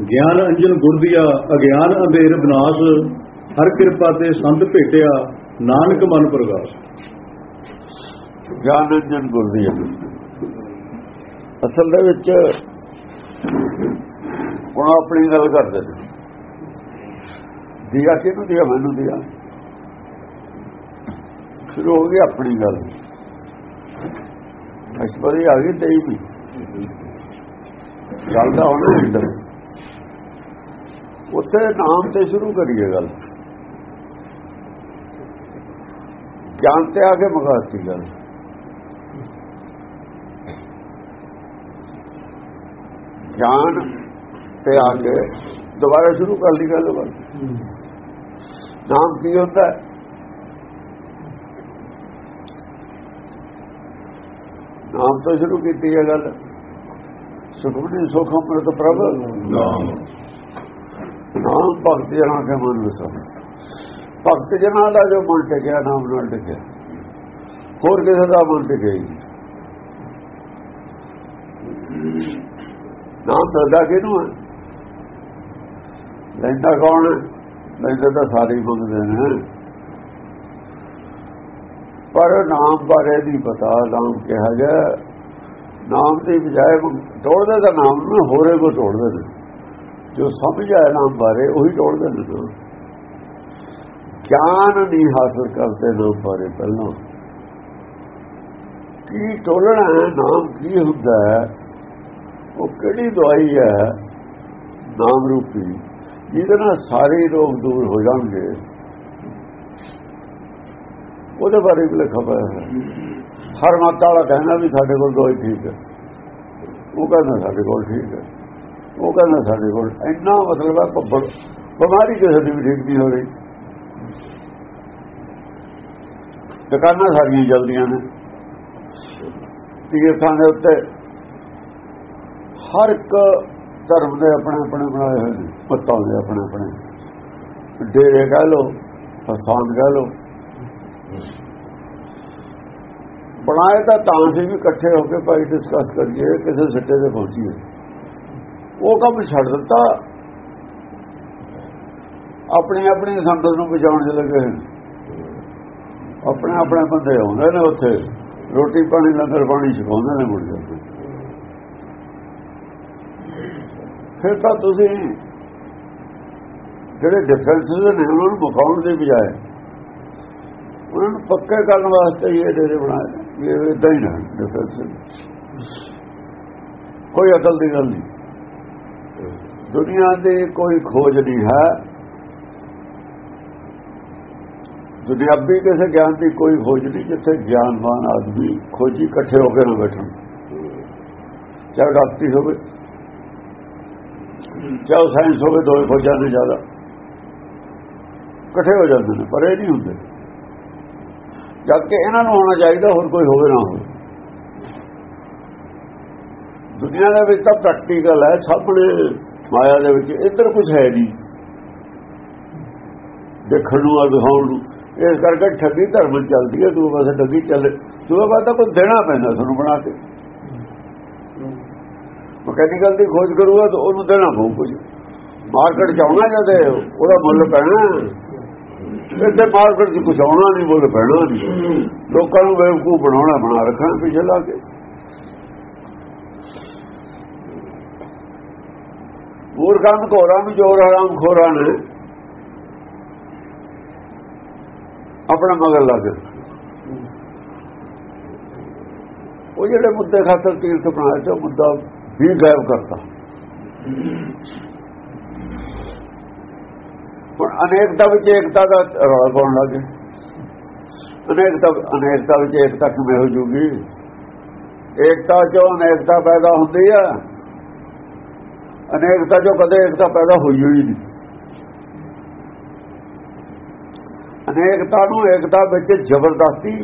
ਗਿਆਨ ਅੰਜਨ ਗੁਰਦੀਆ ਅਗਿਆਨ ਅੰਧੇਰ ਵਿਨਾਸ਼ ਹਰ ਕਿਰਪਾ ਤੇ ਸੰਤ ਭੇਟਿਆ, ਨਾਨਕ ਮਨ ਪ੍ਰਗਾਸ਼। ਗਿਆਨ ਅੰਜਨ ਗੁਰ ਅਸਲ ਦੇ ਵਿੱਚ ਉਹ ਆਪਣੀ ਗੱਲ ਕਰਦੇ ਨੇ। ਦਿਆ ਕਿਹਨੂੰ ਦਿਆ, ਮੈਨੂੰ ਦਿਆ? ਸ਼ੁਰੂ ਹੋ ਗਈ ਆਪਣੀ ਗੱਲ। ਅਸ਼ਪਰੀ ਆ ਗਈ ਤੇਈ ਵੀ ਗੱਲ ਦਾ ਹੋਣਾ ਇੱਧਰ ਉੱਥੇ ਨਾਮ ਤੇ ਸ਼ੁਰੂ ਕਰੀਏ ਗੱਲ। ਗਿਆਨ ਤੇ ਆ ਕੇ ਮਗਾਤੀ ਗੱਲ। ਗਿਆਨ ਤੇ ਆ ਕੇ ਦੁਬਾਰਾ ਸ਼ੁਰੂ ਕਰ ਲਈ ਗੱਲ ਬਸ ਨਾਮ ਕੀ ਹੁੰਦਾ? ਨਾਮ ਤੋਂ ਸ਼ੁਰੂ ਕੀਤੀ ਹੈ ਗੱਲ। ਸੁਖਮਨੀ ਸੁਖਮ ਪ੍ਰਤ ਪ੍ਰਭ। ਨਾਮ। ਨਾਮ ਭਗਤ ਜਨਾਂ ਕੇ ਮਨ ਵਸਾ ਭਗਤ ਜਨਾਂ ਦਾ ਜੋ ਮਨ ਟਿਕਿਆ, ਨਾਮ ਨਾਲ ਟਿਕਿਆ। ਹੋਰ ਕਿਸੇ ਦਾ ਮਨ ਟਿਕਿਆ ਹੀ ਨਾਮ ਦਰਦਾ ਕਿਹਨੂੰ ਹੈ ਲੈਂਦਾ ਕੌਣ ਹੈ ਲੈਂਦਾ ਤਾਂ ਸਾਰੇ ਹੀ ਮੰਗਦੇ ਨੇ ਪਰ ਨਾਮ ਬਾਰੇ ਨਹੀਂ ਪਤਾ, ਨਾਮ ਕਿਹਾ ਗਿਆ। ਨਾਮ ਦੀ ਬਜਾਏ ਤੋੜਦੇ ਦਾ ਨਾਮ ਨੂੰ ਹੋਰੇ ਕੋ ਤੋੜਦੇ ਨੇ ਜੋ ਸਮਝ ਆਇਆ ਨਾਮ ਬਾਰੇ, ਉਹੀ ਤੋੜਦੇ ਨੇ। ਗਿਆਨ ਨਹੀਂ ਹਾਸਲ ਕਰਦੇ ਨਾਮ ਬਾਰੇ ਪਹਿਲਾਂ। ਕੀ ਟੋਲਣਾ ਹੈ, ਨਾਮ ਕੀ ਹੁੰਦਾ ਹੈ, ਉਹ ਕਿਹੜੀ ਦਵਾਈ ਹੈ, ਨਾਮ ਰੂਪੀ, ਜਿਹਦੇ ਨਾਲ ਸਾਰੇ ਰੋਗ ਦੂਰ ਹੋ ਜਾਣਗੇ। ਉਹਦੇ ਬਾਰੇ ਵੀ ਲਿਖਿਆ ਹੋਇਆ ਹੈ। ਹਰ ਮਾਤਾ ਵਾਲਾ ਕਹਿੰਦਾ ਵੀ ਸਾਡੇ ਕੋਲ ਦਵਾਈ ਠੀਕ ਹੈ। ਉਹ ਕਹਿੰਦਾ ਸਾਡੇ ਕੋਲ ਠੀਕ ਹੈ। ਉਹ ਕਹਿੰਦਾ ਸਾਡੇ ਕੋਲ। ਇੰਨਾ ਮਤਲਬ ਹੈ ਭੱਬੜ। ਬਿਮਾਰੀ ਕਿਸੇ ਦੀ ਵੀ ਠੀਕ ਨਹੀਂ ਹੋ ਰਹੀ। ਦੁਕਾਨਾਂ ਸਾਰੀਆਂ ਜਲਦੀਆਂ ਨੇ। ਤੀਰਥਾਂ ਦੇ ਉੱਤੇ ਹਰ ਇੱਕ ਧਰਮ ਦੇ ਆਪਣੇ ਆਪਣੇ ਬਣਾਏ ਹੋਏ ਨੇ। ਪੱਤਾਂ ਦੇ ਆਪਣੇ ਆਪਣੇ। ਡੇਰੇ ਕਹਿ ਲੋ ਸਥਾਨ ਕਹਿ ਲੋ ਬਣਾਏ ਤਾਂ ਤਾਂ ਸੀ ਵੀ ਇਕੱਠੇ ਹੋ ਕੇ ਭਾਈ ਡਿਸਕਸ ਕਰੀਏ, ਕਿਸੇ ਸਿੱਟੇ ਤੇ ਪਹੁੰਚੀਏ। ਉਹ ਕੰਮ ਛੱਡ ਦਿੱਤਾ। ਆਪਣੀ ਆਪਣੀ ਸੰਗਤ ਨੂੰ ਬਚਾਉਣ ਦੇ ਲੱਗੇ। ਆਪਣੇ ਆਪਣੇ ਬੰਦੇ ਆਉਂਦੇ ਨੇ ਉੱਥੇ। ਰੋਟੀ ਪਾਣੀ ਲੰਗਰ ਪਾਣੀ ਛਕਾਉਂਦੇ ਨੇ ਮੁੜ ਜਾਂਦੇ ਫਿਰ ਤਾਂ ਤੁਸੀਂ ਜਿਹੜੇ ਡਿਫੈਂਸਸ ਨੇ, ਉਹਨਾਂ ਨੂੰ ਮੁਕਾਉਣ ਦੇ ਬਜਾਏ ਉਹਨਾਂ ਨੂੰ ਪੱਕੇ ਕਰਨ ਵਾਸਤੇ ਇਹ ਡੇਰੇ ਬਣਾਏ ਨੇ। ਇਹ ਇਦਾਂ ਹੀ ਨਾ ਡਿਫੈਂਸ ਕੋਈ ਅਕਲ ਦੀ ਗੱਲ ਨਹੀਂ। ਦੁਨੀਆ ਦੀ ਕੋਈ ਖੋਜ ਨਹੀਂ ਹੈ। ਦੁਨਿਆਵੀ ਕਿਸੇ ਗਿਆਨ ਦੀ ਕੋਈ ਖੋਜ ਨਹੀਂ, ਜਿੱਥੇ ਗਿਆਨਵਾਨ ਆਦਮੀ ਖੋਜੀ ਇਕੱਠੇ ਹੋ ਕੇ ਨਾ ਬੈਠਣ। ਚਾਹੇ ਡਾਕਟਰੀ ਹੋਵੇ, ਚਾਹੇ ਸਾਇੰਸ ਹੋਵੇ ਦੋਵੇਂ ਖੋਜਾਂ ਦੇ ਜ਼ਿਆਦਾ। ਇਕੱਠੇ ਹੋ ਜਾਂਦੇ ਨੇ, ਪਰ ਇਹ ਨਹੀਂ ਹੁੰਦੇ। ਜਦ ਕਿ ਇਹਨਾਂ ਨੂੰ ਹੋਣਾ ਚਾਹੀਦਾ, ਹੋਰ ਕੋਈ ਹੋਵੇ ਨਾ ਹੋਵੇ। ਦੁਨੀਆ ਦੇ ਵਿੱਚ ਤਾਂ ਪ੍ਰੈਕਟੀਕਲ ਹੈ, ਸਭ ਨੇ ਮਾਇਆ ਦੇ ਵਿੱਚ ਇੱਧਰ ਕੁਝ ਹੈ ਨਹੀਂ। ਦੇਖਣ ਨੂੰ ਆ, ਦਿਖਾਉਣ ਨੂੰ। ਇਸ ਕਰਕੇ ਠੱਗੀ ਧਰਮ ਚੱਲਦੀ ਹੈ, ਦੂਏ ਪਾਸੇ ਠੱਗੀ ਚੱਲੇ। ਦੂਏ ਪਾਸੇ ਤਾਂ ਦੇਣਾ ਪੈਂਦਾ ਤੁਹਾਨੂੰ ਬਣਾ ਕੇ। ਮਕੈਨੀਕਲ ਦੀ ਖੋਜ ਕਰੂਗਾ ਤਾਂ ਉਹਨੂੰ ਦੇਣਾ ਪਊ ਕੁਝ ਮਾਰਕੀਟ ਚ ਆਉਣਾ ਜਦੇ ਉਹਦਾ ਮੁੱਲ ਪੈਣਾ। ਇੱਥੇ ਮਾਰਕੀਟ 'ਚ ਕੁਝ ਆਉਣਾ ਨਹੀਂ, ਮੁੱਲ ਪੈਣਾ ਨਹੀਂ। ਲੋਕਾਂ ਨੂੰ ਬੇਵਕੂਫ ਬਣਾਉਣਾ, ਬਣਾ ਰੱਖਣਾ, ਪਿੱਛੇ ਲਾ ਕੇ। ਮੂਰਖਾਂ ਕੋਰਾਂ ਵੀ ਜੋਰ ਹਰਾਮ ਖੋਰਾਂ ਨੇ ਆਪਣਾ ਮਗਰ ਲੱਗ ਉਹ ਜਿਹੜੇ ਮੁੱਦੇ ਖਾਤਰ ਤੀਰਥ ਬਣਾਇਆ ਤੇ ਉਹ ਮੁੱਦਾ ਵੀ ਗਾਇਬ ਕਰਤਾ। ਹੁਣ ਅਨੇਕਤਾ ਵਿੱਚ ਏਕਤਾ ਦਾ ਰੌਲਾ ਪਾਉਣ ਲੱਗੇ ਅਨੇਕਤਾ ਅਨੇਕਤਾ ਵਿੱਚ ਏਕਤਾ ਕਿਵੇਂ ਹੋ ਜੂਗੀ? ਏਕਤਾ ਚੋਂ ਅਨੇਕਤਾ ਪੈਦਾ ਹੁੰਦੀ ਆ। ਅਨੇਕਤਾ ਚੋਂ ਕਦੇ ਏਕਤਾ ਪੈਦਾ ਹੋਈ ਹੋਈ ਨਹੀਂ ਅਨੇਕਤਾ ਨੂੰ ਏਕਤਾ ਵਿੱਚ ਜ਼ਬਰਦਸਤੀ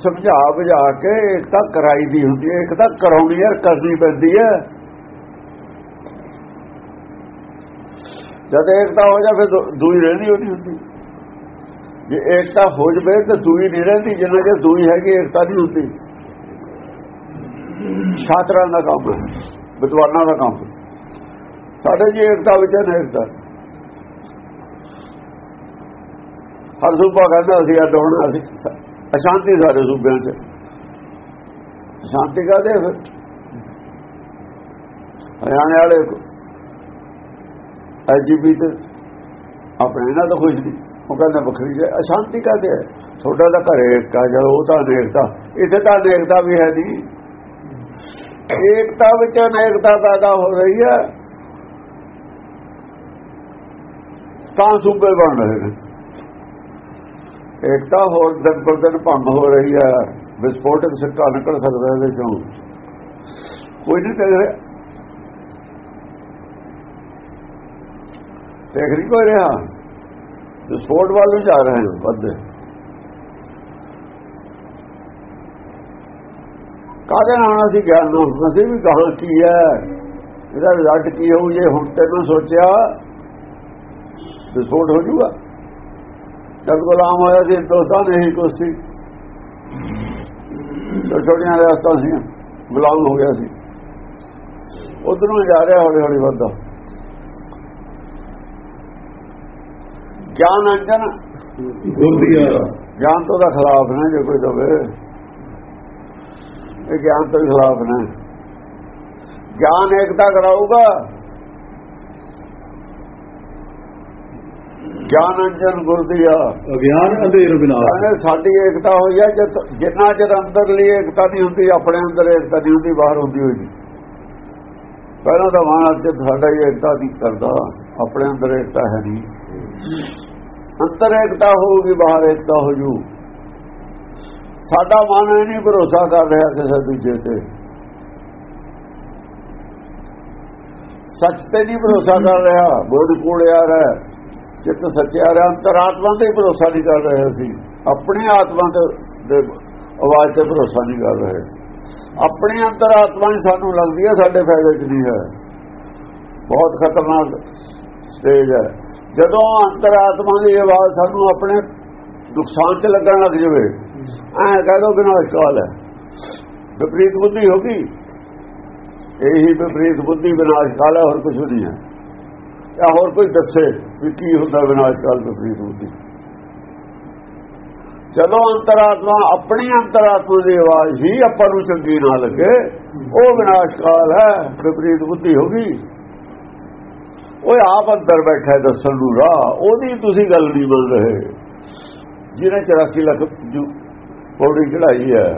ਸਮਝਾ ਬੁਝਾ ਕੇ ਏਕਤਾ ਕਰਾਈ ਦੀ ਹੁੰਦੀ ਹੈ ਏਕਤਾ ਕਰਾਉਣੀ ਹੈ ਕਰਨੀ ਪੈਂਦੀ ਹੈ ਜਦ ਏਕਤਾ ਹੋ ਜਾ ਫਿਰ ਦੂਈ ਰਹਿਣੀ ਹੋਣੀ ਹੁੰਦੀ ਜੇ ਏਕਤਾ ਹੋ ਜਵੇ ਤਾਂ ਦੂਈ ਨਹੀਂ ਰਹਿੰਦੀ ਜਿੰਨਾ ਜੇ ਦੂਈ ਹੈਗੀ ਏਕਤਾ ਨਹੀਂ ਹੁੰਦੀ ਛਾਤਰਾਂ ਦਾ ਕੰਮ ਹੈ ਵਿਦਵਾਨਾਂ ਦਾ ਕੰਮ। ਸਾਡੇ ਜੀ ਏਕਤਾ ਵਿੱਚ ਅਨੇਕਤਾ ਹਰ ਸੂਬਾ ਕਹਿੰਦਾ ਅਸੀਂ ਅੱਡ ਹੋਣਾ, ਅਸੀਂ ਅਸ਼ਾਂਤੀ ਸਾਰੇ ਸੂਬਿਆਂ 'ਚ। ਸ਼ਾਂਤੀ ਕਾਦੇ ਫਿਰ? ਹਰਿਆਣੇ ਵਾਲੇ ਐਜੀਪੀ ਤੇ ਆਪਣੇ ਇਹਨਾਂ ਤੋਂ ਖੁਸ਼ ਨਹੀਂ। ਉਹ ਕਹਿੰਦਾ ਵੱਖਰੀ ਹੈ ਅਸ਼ਾਂਤੀ ਕਾਦੇ ਹੈ ਤੁਹਾਡਾ ਤਾਂ ਘਰੇ ਏਕਤਾ ਜਦੋਂ ਉਹ ਤਾਂ ਅਨੇਕਤਾ ਇੱਥੇ ਤਾਂ ਅਨੇਕਤਾ ਵੀ ਹੈ ਨਹੀਂ। ਏਕਤਾ ਵਿੱਚ ਅਨੇਕਤਾ ਪੈਦਾ ਹੋ ਰਹੀ ਹੈ। ਤਾਂ ਸੂਬੇ ਬਣ ਰਹੇ ਨੇ। ਏਕਤਾ ਹੋਰ ਦਿਨ ਪਰ ਦਿਨ ਭੰਗ ਹੋ ਰਹੀ ਹੈ। ਵਿਸਫੋਟਕ ਸਿੱਕਾ ਨਿਕਲ ਸਕਦਾ ਇਹਦੇ ਚੋਂ। ਕੋਈ ਨਹੀਂ ਕਹਿ ਰਿਹਾ। ਦੇਖ ਨਹੀਂ ਕੋਈ ਰਿਹਾ। ਵਿਸਫੋਟ ਵੱਲ ਨੂੰ ਜਾ ਰਹੇ ਹੋ ਵੱਧੇ ਕਾਹਦੇ ਨਾਲ ਅਸੀਂ ਗਿਆਨ ਨੂੰ ਅਸੀਂ ਵੀ ਕਹਾਂ ਕੀ ਹੈ? ਇਹਦਾ ਰਿਜ਼ਲਟ ਕੀ ਹੋਊ ਜੇ ਹੁਣ ਤੈਨੂੰ ਸੋਚਿਆ? ਵਿਸਫੋਟ ਹੋ ਜੂਗਾ। ਜਦ ਗੁਲਾਮ ਹੋਇਆ ਸੀ ਦੋਸਤਾਂ ਨੇ ਹੀ ਕੁਛ ਸੀ। ਛੋਟੀਆਂ ਰਿਆਸਤਾਂ ਸੀ ਗੁਲਾਮ ਹੋ ਗਿਆ ਸੀ। ਉਧਰੋਂ ਜਾ ਰਿਹਾ ਹੌਲੀ ਹੌਲੀ ਵੱਧਦਾ। ਗਿਆਨ ਅੰਜਨ। ਗੁਰਦੀਆ ਗਿਆਨ ਤੋਂ ਦਾ ਖਿਲਾਫ ਨੇ ਜੇ ਕੋਈ ਦਵੇ। ਇਹ ਗਿਆਨ ਤੋਂ ਖਿਲਾਫ ਨੇ। ਗਿਆਨ ਏਕਤਾ ਕਰਾਊਗਾ। ਗਿਆਨ ਅੰਜਨ ਗੁਰਦੀਆ ਅਗਿਆਨ ਅੰਧੇਰ ਵਿਨਾਸ਼ ਸਾਡੀ ਏਕਤਾ ਹੋਈ ਹੈ ਜਦ ਜਿੰਨਾ ਚਿਰ ਅੰਦਰਲੀ ਏਕਤਾ ਨਹੀਂ ਹੁੰਦੀ ਆਪਣੇ ਅੰਦਰ ਏਕਤਾ ਨਹੀਂ ਹੁੰਦੀ ਬਾਹਰ ਹੁੰਦੀ ਹੋਈ ਪਹਿਲਾਂ ਤਾਂ ਮਾਨ ਅਰਜਨ ਸਾਡਾ ਹੀ ਏਕਤਾ ਨਹੀਂ ਕਰਦਾ। ਆਪਣੇ ਅੰਦਰ ਏਕਤਾ ਹੈ ਨਹੀਂ। ਅੰਦਰ ਏਕਤਾ ਹੋਊਗੀ ਬਾਹਰ ਏਕਤਾ ਹੋ ਜੂ। ਸਾਡਾ ਮਨ ਇਹ ਨਹੀਂ ਭਰੋਸਾ ਕਰ ਰਿਹਾ ਕਿਸੇ ਦੂਜੇ ਤੇ। ਸੱਚ ਤੇ ਨਹੀਂ ਭਰੋਸਾ ਕਰ ਰਿਹਾ, ਬੋਧ ਕੋਲ ਰਿਹਾ, ਚਿੱਤ ਸੱਚਿਆ ਰਿਹਾ, ਅੰਤਰਾਤਮਾ ਤੇ ਭਰੋਸਾ ਨਹੀਂ ਕਰ ਰਹੇ ਸੀ ਆਪਣੀ ਆਤਮਾ ਤੇ ਆਵਾਜ਼ ਤੇ ਭਰੋਸਾ ਨਹੀਂ ਕਰ ਰਹੇ। ਆਪਣੀ ਅੰਤਰਾਤਮਾ ਹੀ ਸਾਨੂੰ ਲੱਗਦੀ ਹੈ, ਸਾਡੇ ਫਾਇਦੇ 'ਚ ਨਹੀਂ ਹੈ। ਬਹੁਤ ਖਤਰਨਾਕ ਸਟੇਜ ਹੈ। ਜਦੋਂ ਅੰਤਰਾਤਮਾ ਦੀ ਆਵਾਜ਼ ਸਾਨੂੰ ਆਪਣੇ ਨੁਕਸਾਨ 'ਚ ਲੱਗਣ ਲੱਗ ਜਾਵੇ ਐ ਕਹਿ ਦੋ ਵਿਨਾਸ਼ ਕਾਲ ਹੈ। ਵਿਪਰੀਤ ਬੁੱਧੀ ਹੋ ਗਈ। ਇਹੀ ਵਿਪਰੀਤ ਬੁੱਧੀ ਵਿਨਾਸ਼ ਕਾਲ ਹੈ, ਹੋਰ ਕੁਝ ਨਹੀਂ ਹੈ। ਜਾਂ ਹੋਰ ਕੋਈ ਦੱਸੇ ਵੀ ਕੀ ਹੁੰਦਾ ਵਿਨਾਸ਼ ਕਾਲ ਵਿਪਰੀਤ ਬੁੱਧੀ। ਜਦੋਂ ਅੰਤਰਾਤਮਾ, ਆਪਣੀ ਅੰਤਰਾਤਮਾ ਦੀ ਆਵਾਜ਼ ਹੀ ਆਪਾਂ ਨੂੰ ਚੰਗੀ ਨਾ ਲੱਗੇ, ਉਹ ਵਿਨਾਸ਼ ਕਾਲ ਹੈ, ਵਿਪਰੀਤ ਬੁੱਧੀ ਹੋ ਗਈ। ਉਹ ਆਪ ਅੰਦਰ ਬੈਠਾ ਦੱਸਣ ਨੂੰ ਰਾਹ, ਉਹਦੀ ਤੁਸੀਂ ਗੱਲ ਨਹੀਂ ਮੰਨ ਰਹੇ। ਜਿਹਨੇ 84 ਲੱਖ ਪੌੜੀ ਚੜਾਈ ਹੈ।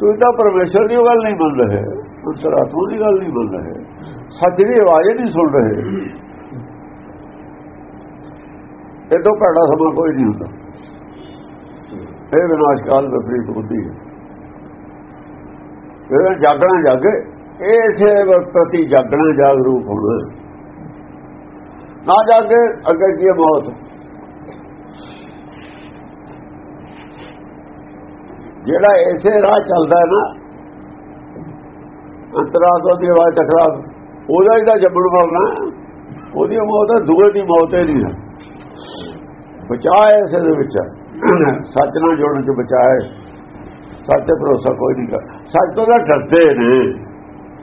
ਤੁਸੀਂ ਤਾਂ ਪਰਮੇਸ਼ਰ ਦੀ ਗੱਲ ਨਹੀਂ ਮੰਨ ਰਹੇ ਅੰਤਰਾਤਮਾ ਦੀ ਗੱਲ ਨਹੀਂ ਮੰਨ ਰਹੇ, ਸੱਚ ਦੀ ਆਵਾਜ਼ ਨਹੀਂ ਸੁਣ ਰਹੇ। ਇਹ ਤੋਂ ਭੈੜਾ ਸਮਾਂ ਕੋਈ ਨਹੀਂ ਹੁੰਦਾ। ਇਹ ਵਿਨਾਸ਼ ਕਾਲ ਵਿਪਰੀਤ ਬੁੱਧੀ ਹੈ। ਇਹ ਜਾਗਣਾ ਜਾਗੇ ਇਸੇ ਪ੍ਰਤੀ ਜਾਗਣਾ ਜਾਗਰੂਕ ਹੋਣਾ ਨਾ ਜਾਗੇ, ਅੱਗੇ ਕੀ ਮੌਤ? ਜਿਹੜਾ ਇਸੇ ਰਾਹ ਚੱਲਦਾ ਨਾ ਅੰਤਰਾਤਮਾ ਦੀ ਆਵਾਜ਼ ਟਕਰਾ ਉਹਦਾ ਹੀ ਤਾਂ ਜੰਮਣ ਮਰਨਾ ਉਹਦੀ ਮੌਤ ਹੈ, ਦੂਏ ਦੀ ਮੌਤ ਹੀ ਨਹੀਂ ਹੈ। ਇਸੇ ਦੇ ਵਿੱਚ। ਸੱਚ ਨਾਲ ਜੋੜਨ ਚ ਬਚਾਏ ਸੱਚ ਤੇ ਭਰੋਸਾ ਕੋਈ ਨਹੀਂ ਕਰ ਸੱਚ ਤੋਂ ਤਾਂ ਡਰਦੇ ਨੇ।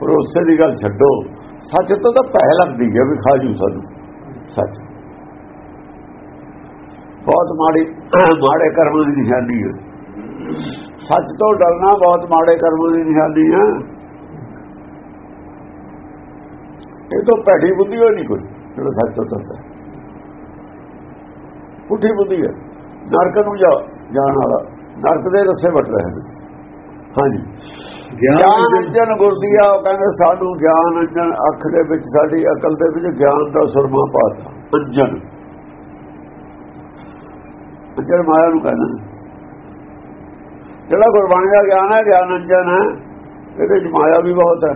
ਭਰੋਸੇ ਦੀ ਗੱਲ ਛੱਡੋ। ਸੱਚ ਤੋਂ ਤਾਂ ਭੈ ਲੱਗਦੀ ਹੈ ਵੀ ਖਾਜੂ ਸਾਨੂੰ। ਸੱਚ। ਬਹੁਤ ਮਾੜੀ, ਮਾੜੇ ਕਰਮਾਂ ਦੀ ਨਿਸ਼ਾਨੀ ਹੈ। ਸੱਚ ਤੋਂ ਡਰਨਾ ਬਹੁਤ ਮਾੜੇ ਕਰਮਾਂ ਦੀ ਨਿਸ਼ਾਨੀ ਹੈ ਇਹ ਤਾਂ ਭੈੜੀ ਬੁੱਧੀ ਹੋ ਨਹੀਂ ਕੋਈ ਜਿਹੜਾ ਸੱਚ ਤੋਂ ਡਰਦਾ। ਪੁੱਠੀ ਬੁੱਧੀ ਹੈ ਨਰਕ ਨੂੰ ਜਾ ਜਾਣ ਵਾਲਾ। ਨਰਕ ਦੇ ਰਸੇ ਵਟ ਰਹੇ ਨੇ। ਹਾਂਜੀ। ਗਿਆਨ ਅੰਜਨ ਗੁਰਦੀਆ ਉਹ ਕਹਿੰਦੇ ਸਾਨੂੰ ਗਿਆਨ ਅੰਜਨ ਅੱਖ ਦੇ ਵਿੱਚ ਸਾਡੀ ਅਕਲ ਦੇ ਵਿੱਚ ਗਿਆਨ ਦਾ ਸੁਰਮਾ ਪਾਤਾ। ਅੰਜਨ। ਅੰਜਨ ਮਾਇਆ ਨੂੰ ਕਹਿੰਦੇ ਜਿਹੜਾ ਗੁਰਬਾਣੀ ਦਾ ਗਿਆਨ ਹੈ ਗਿਆਨ ਅੰਜਨ ਹੈ। ਇਹਦੇ ਵਿੱਚ ਮਾਇਆ ਵੀ ਬਹੁਤ ਹੈ।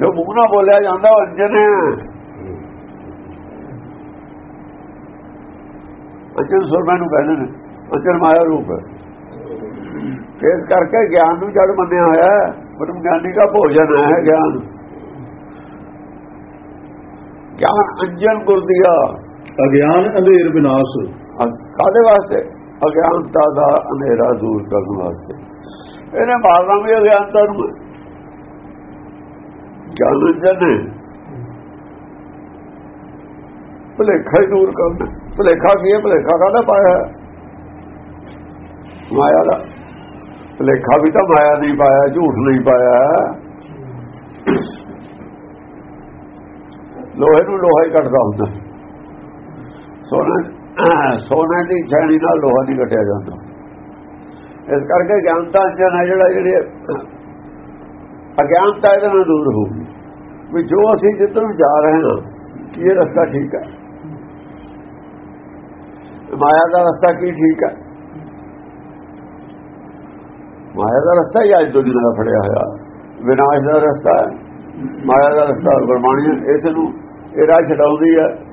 ਜੋ ਮੂੰਹ ਨਾਲ ਬੋਲਿਆ ਜਾਂਦਾ ਉਹ ਅੰਜਨ ਹੈ। ਅੰਜਨ ਸੁਰਮਾ ਨੂੰ ਕਹਿੰਦੇ ਨੇ ਅੰਜਨ ਮਾਇਆ ਰੂਪ ਹੈ। ਇਸ ਕਰਕੇ ਗਿਆਨ ਨੂੰ ਜੜ ਮੰਨਿਆ ਹੋਇਆ ਹੈ। ਬ੍ਰਹਮ ਗਿਆਨੀ ਦਾ ਭੋਜਨ ਹੈ ਗਿਆਨ। ਗਿਆਨ ਅੰਜਨ ਗੁਰਦੀਆ ਅਗਿਆਨ ਅੰਧੇਰ ਵਿਨਾਸ਼। ਕਾਦੇ ਵਾਸਤੇ? ਅਗਿਆਨਤਾ ਦਾ ਹਨੇਰਾ ਦੂਰ ਕਰਨ ਵਾਸਤੇ। ਇਹਨੇ ਮਾਰਨਾ ਵੀ ਅਗਿਆਨਤਾ ਨੂੰ ਗਿਆਨ ਅੰਜਨ ਭਲੇਖਾ ਹੀ ਦੂਰ ਕਰਨਾ। ਭਲੇਖਾ ਕੀ ਹੈ? ਭਲੇਖਾ ਕਾਹਦਾ ਪਾਇਆ ਮਾਇਆ ਦਾ। ਭਲੇਖਾ ਵੀ ਤਾਂ ਮਾਇਆ ਨਹੀਂ ਪਾਇਆ, ਝੂਠ ਨਹੀਂ ਪਾਇਆ ਲੋਹੇ ਨੂੰ ਲੋਹਾ ਹੀ ਕੱਟਦਾ ਹੁੰਦਾ। ਸੋਨਾ ਸੋਨਾ ਦੀ ਛਾਣੀ ਨਾਲ ਲੋਹਾ ਨਹੀਂ ਕੱਟਿਆ ਜਾਂਦਾ। ਇਸ ਕਰਕੇ ਗਿਆਨਤਾ ਅੰਜਨ ਹੈ ਜਿਹੜਾ ਜਿਹੜੇ ਅਗਿਆਨਤਾ ਇਹਦੇ ਨਾਲ ਦੂਰ ਹੋਊਗੀ। ਵੀ ਜੋ ਅਸੀਂ ਜਿੱਧਰ ਜਾ ਰਹੇ ਹਾਂ, ਕੀ ਇਹ ਰਸਤਾ ਠੀਕ ਹੈ? ਮਾਇਆ ਦਾ ਰਸਤਾ ਕੀ ਠੀਕ ਹੈ? ਮਾਇਆ ਦਾ ਰਸਤਾ ਹੀ ਅੱਜ ਦੁਨੀਆ ਦਾ ਫੜਿਆ ਹੋਇਆ। ਵਿਨਾਸ਼ ਦਾ ਰਸਤਾ ਮਾਇਆ ਦਾ ਰਸਤਾ ਗੁਰਬਾਣੀ ਇਸ ਨੂੰ ਇਹ ਰਾਹ ਛਡਾਉਂਦੀ ਹੈ।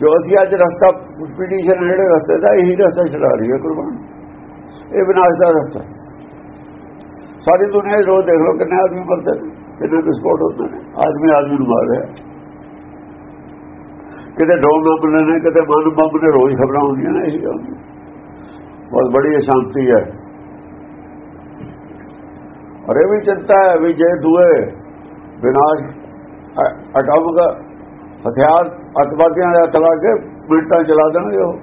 ਜੋ ਅਸੀਂ ਅੱਜ ਰਸਤਾ ਪੀਡੀਸ਼ਨ ਜਿਹੜੇ ਰਸਤੇ ਦਾ, ਇਹੀ ਰਸਤਾ ਛਡਾ ਰਹੀ ਹੈ ਕੁਰਬਾਨ। ਇਹ ਵਿਨਾਸ਼ ਦਾ ਰਸਤਾ। ਸਾਰੀ ਦੁਨੀਆ ਰੋਜ਼ ਦੇਖ ਲਓ ਕਿੰਨੇ ਆਦਮੀ ਮਰਦੇ ਨੇ, ਕਿੰਨੇ ਵਿਸਫੋਟ ਹੁੰਦੇ ਨੇ। ਆਦਮੀ ਆਦਮੀ ਨੂੰ ਮਾਰ ਰਿਹਾ ਕਿਤੇ ਡੋਨ ਬੰਬ ਨੇ, ਕਿਤੇ ਮਨ ਬੰਬ ਨੇ, ਰੋਜ਼ ਖਬਰਾਂ ਹੁੰਦੀਆਂ ਨੇ, ਇਹੀ ਗੱਲ। ਬਹੁਤ ਬੜੀ ਸ਼ਾਂਤੀ ਹੈ। ਅਰੇ ਵੀ ਚਿੰਤਾ ਹੈ ਵੀ ਜੇ ਦੂਏ ਵਿਨਾਸ਼ ਅਟਾਮਕ ਹਥਿਆਰ ਅਤਵਾਦੀਆਂ ਦੇ ਤਲਾ ਕੇ ਮਿੰਟਾਂ ਚਲਾ ਦੇਣਗੇ ਉਹ।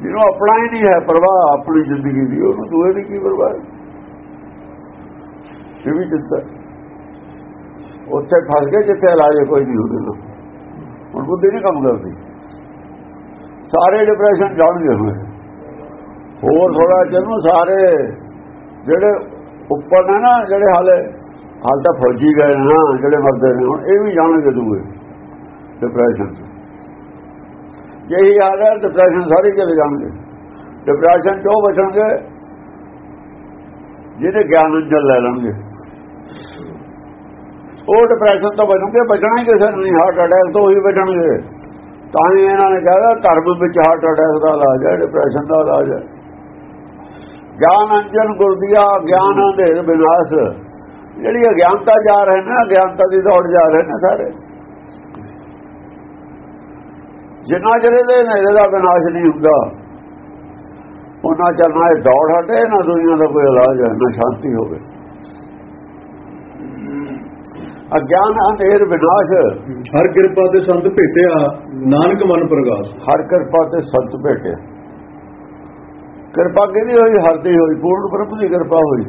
ਜਿਹਨੂੰ ਆਪਣਾ ਹੀ ਨਹੀਂ ਹੈ ਪਰਵਾਹ, ਆਪਣੀ ਜ਼ਿੰਦਗੀ ਦੀ, ਉਹਨੂੰ ਦੂਏ ਦੀ ਕੀ ਪਰਵਾਹ ਇਹ ਵੀ ਚਿੰਤਾ ਉੱਥੇ ਫਸ ਗਏ ਜਿੱਥੇ ਇਲਾਜ ਕੋਈ ਨਹੀਂ ਹੁੰਦਾ ਹੁਣ ਬੁੱਧੀ ਨਹੀਂ ਕੰਮ ਕਰਦੀ। ਸਾਰੇ ਡਿਪਰੈਸ਼ਨ ਜਾਣਗੇ ਹੁਣ ਹੋਰ ਥੋੜਾ ਜਿਹਨੂੰ ਸਾਰੇ ਜਿਹੜੇ ਉੱਪਰ ਨੇ ਨਾ, ਜਿਹੜੇ ਹਾਲੇ, ਹਾਲ ਤਾਂ ਫੌਜੀ ਗਏ ਨਾ ਜਿਹੜੇ ਮਰਦੇ ਨੇ, ਹੁਣ ਇਹ ਵੀ ਜਾਣਗੇ ਦੂਏ। ਡਿਪਰੈਸ਼ਨ ਜਿਹੀ ਹਾਲ ਹੈ ਡਿਪਰੈਸ਼ਨ ਸਾਰੇ ਚਲੇ ਜਾਣਗੇ ਡਿਪਰੈਸ਼ਨ ਤੋਂ ਬਚਣਗੇ ਜਿਹਦੇ ਗਿਆਨ ਅੰਜਲ ਲੈ ਲੈਣਗੇ ਉਹ ਡਿਪਰੈਸ਼ਨ ਤੋਂ ਬਚਣਗੇ ਬਚਣਾ ਹੀ ਕਿਸੇ ਨੂੰ ਨਹੀਂ ਹਾਰਟ ਅਟੈਕ ਤੋਂ ਹੀ ਬਚਣਗੇ ਤਾਂ ਹੀ ਇਹਨਾਂ ਨੇ ਕਿਹਾ ਧਰਮ ਵਿੱਚ ਹਾਰਟ ਅਟੈਕ ਦਾ ਇਲਾਜ ਹੈ ਡਿਪਰੈਸ਼ਨ ਦਾ ਇਲਾਜ ਹੈ ਗਿਆਨ ਅੰਜਨ ਗੁਰਦੀਆ ਗਿਆਨ ਦੇ ਵਿਨਾਸ਼ ਜਿਹੜੀ ਅਗਿਆਨਤਾ ਜਾ ਰਹੇ ਨੇ ਅਗਿਆਨਤਾ ਦੀ ਦੌੜ ਜਾ ਰਹੇ ਨੇ ਸਾਰੇ ਜਿੰਨਾ ਚਿਰ ਦੇ ਨੇੜੇ ਦਾ ਵਿਨਾਸ਼ ਨਹੀਂ ਹੁੰਦਾ ਉਹਨਾਂ ਚਰਨਾ ਇਹ ਦੌੜ ਹਟੇ ਨਾ ਦੁਨੀਆ ਦਾ ਕੋਈ ਇਲਾਜ ਹੈ ਨਾ ਸ਼ਾਂਤੀ ਹੋਵੇ। ਅਗਿਆਨ ਅੰਧੇਰ ਵਿਨਾਸ਼। ਹਰ ਕਿਰਪਾ ਤੇ ਸੰਤ ਭੇਟਿਆ ਨਾਨਕ ਮਨ ਪ੍ਰਗਾਸ। ਹਰ ਕਿਰਪਾ ਤੇ ਸੰਤ ਭੇਟੇ ਕਿਰਪਾ ਕਿਹਦੀ ਹੋਈ? ਹਰ ਦੀ ਹੋਈ। ਪੂਰਨ ਪ੍ਰਭ ਦੀ ਕਿਰਪਾ ਹੋਈ।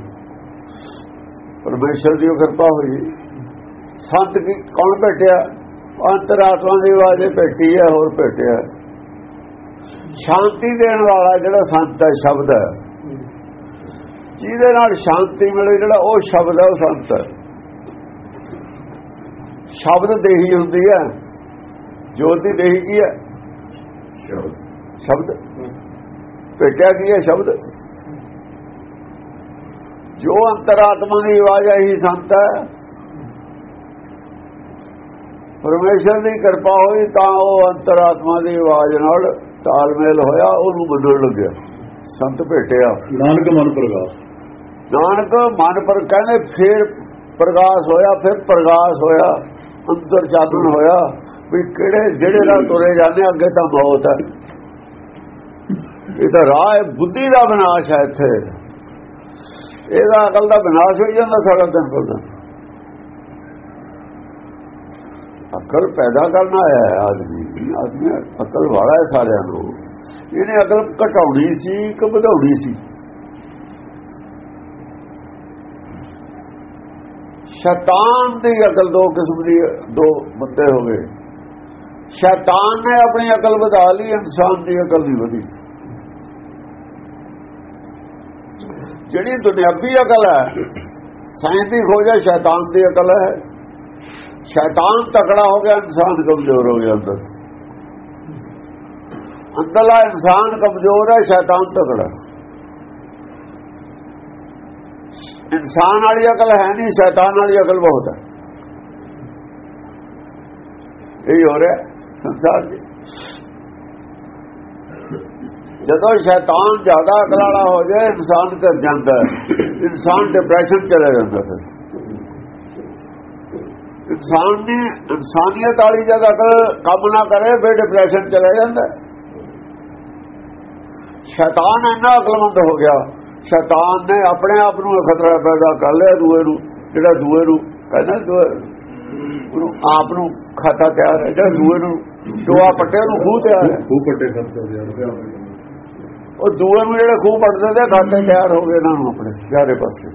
ਪਰਮੇਸ਼ਰ ਦੀ ਕਿਰਪਾ ਹੋਈ। ਸੰਤ ਕੀ ਕੌਣ ਭੇਟਿਆ? ਅੰਤਰਾਤਮਾ ਦੀ ਆਵਾਜ਼ ਭੇਟੀ ਹੈ ਹੋਰ ਭੇਟਿਆ ਸ਼ਾਂਤੀ ਦੇਣ ਵਾਲਾ ਜਿਹੜਾ ਸੰਤ ਹੈ ਸ਼ਬਦ ਹੈ। ਜਿਹਦੇ ਨਾਲ ਸ਼ਾਂਤੀ ਮਿਲੇ ਜਿਹੜਾ ਉਹ ਸ਼ਬਦ ਹੈ ਉਹ ਸੰਤ ਹੈ। ਸ਼ਬਦ ਦੇਹੀ ਹੁੰਦੀ ਹੈ। ਜੋਤ ਦੀ ਦੇਹੀ ਕੀ ਹੈ? ਸ਼ਬਦ। ਭੇਟਿਆ ਕੀ ਹੈ? ਸ਼ਬਦ। ਜੋ ਅੰਤਰਾਤਮਾ ਦੀ ਆਵਾਜ਼ ਹੈ ਹੀ ਸੰਤ ਹੈ। ਪਰਮੇਸ਼ਰ ਦੀ ਕਿਰਪਾ ਹੋਈ ਤਾਂ ਉਹ ਅੰਤਰਾਤਮਾ ਦੀ ਆਵਾਜ਼ ਨਾਲ ਤਾਲਮੇਲ ਹੋਇਆ ਉਹਨੂੰ ਮੰਨਣ ਲੱਗਿਆ। ਸੰਤ ਭੇਟਿਆ ਨਾਨਕ ਮਨ ਪ੍ਰਗਾਸ। ਨਾਨਕ ਮਨ ਪਰ ਕਹਿੰਦੇ ਫਿਰ ਪ੍ਰਗਾਸ ਹੋਇਆ ਫਿਰ ਪ੍ਰਗਾਸ ਹੋਇਆ ਅੰਦਰ ਚਾਨਣ ਹੋਇਆ ਵੀ ਕਿਹੜੇ ਜਿਹੜੇ ਨਾਲ ਤੁਰੇ ਜਾਂਦੇ ਅੱਗੇ ਤਾਂ ਮੌਤ ਹੈ ਇਹ ਤਾਂ ਰਾਹ ਹੈ ਬੁੱਧੀ ਦਾ ਵਿਨਾਸ਼ ਹੈ ਇੱਥੇ। ਇਹਦਾ ਅਕਲ ਦਾ ਵਿਨਾਸ਼ ਹੋ ਜਾਂਦਾ ਸਾਰਾ ਦਿਨ ਕੋਲ ਅਕਲ ਪੈਦਾ ਕਰਨਾ ਆਇਆ ਹੈ ਆਦਮੀ। ਆਦਮੀ ਅਕਲ ਵਾਲਾ ਹੈ ਸਾਰਿਆਂ ਨੂੰ। ਇਹਨੇ ਅਕਲ ਘਟਾਉਣੀ ਸੀ ਕਿ ਵਧਾਉਣੀ ਸੀ? ਸ਼ੈਤਾਨ ਦੀ ਅਕਲ ਦੋ ਕਿਸਮ ਦੀ ਦੋ ਬੰਦੇ ਹੋ ਗਏ। ਸ਼ੈਤਾਨ ਨੇ ਆਪਣੀ ਅਕਲ ਵਧਾ ਲਈ, ਇਨਸਾਨ ਦੀ ਅਕਲ ਨਹੀਂ ਵਧੀ। ਜਿਹੜੀ ਦੁਨਿਆਵੀ ਅਕਲ ਹੈ, ਸਾਇੰਸ ਦੀ ਖੋਜ ਹੈ, ਸ਼ੈਤਾਨ ਦੀ ਅਕਲ ਹੈ। ਸ਼ੈਤਾਨ ਤਕੜਾ ਹੋ ਗਿਆ, ਇਨਸਾਨ ਕਮਜ਼ੋਰ ਹੋ ਗਿਆ ਅੰਦਰ। ਅੰਦਰਲਾ ਇਨਸਾਨ ਕਮਜ਼ੋਰ ਹੈ, ਸ਼ੈਤਾਨ ਤਕੜਾ। ਇਨਸਾਨ ਵਾਲੀ ਅਕਲ ਹੈ ਨਹੀਂ, ਸ਼ੈਤਾਨ ਵਾਲੀ ਅਕਲ ਬਹੁਤ ਹੈ। ਇਹ ਹੋ ਰਿਹਾ ਸੰਸਾਰ ਦੇ ਜਦੋਂ ਸ਼ੈਤਾਨ ਜ਼ਿਆਦਾ ਅਕਲ ਵਾਲਾ ਹੋ ਜਾਏ, ਇਨਸਾਨ ਕਰ ਜਾਂਦਾ ਇਨਸਾਨ ਡਿਪਰੈਸ਼ਨ ਚਲੇ ਜਾਂਦਾ ਫਿਰ। ਇਨਸਾਨ ਦੀ ਇਨਸਾਨੀਅਤ ਵਾਲੀ ਜਦ ਅਕਲ ਕੰਮ ਨਾ ਕਰੇ ਫਿਰ ਡਿਪਰੈਸ਼ਨ ਚਲਾ ਜਾਂਦਾ। ਸ਼ੈਤਾਨ ਇੰਨਾ ਅਕਲਮੰਦ ਹੋ ਗਿਆ। ਸ਼ੈਤਾਨ ਨੇ ਆਪਣੇ ਆਪ ਨੂੰ ਖਤਰਾ ਪੈਦਾ ਕਰ ਲਿਆ ਦੂਏ ਨੂੰ ਜਿਹੜਾ ਦੂਏ ਨੂੰ ਕਹਿੰਦਾ ਉਹਨੂੰ ਆਪ ਨੂੰ ਖਾਤਾ ਤਿਆਰ ਹੈ ਜਿਹੜਾ ਦੂਏ ਨੂੰ ਟੋਆ ਪੱਟੇ ਨੂੰ ਖੂਹ ਤਿਆਰ ਹੈ। ਖੂਹ ਪੱਟੇ ਖਰਚਾ ਯਾਰ ਉਹ ਦੂਏ ਨੂੰ ਜਿਹੜੇ ਖੂਹ ਪੱਟਦੇ ਤੇ ਖਾਤੇ ਤਿਆਰ ਹੋ ਗਏ ਇਹਨਾਂ ਨੂੰ ਆਪਣੇ ਚਾਰੇ ਪਾਸੇ।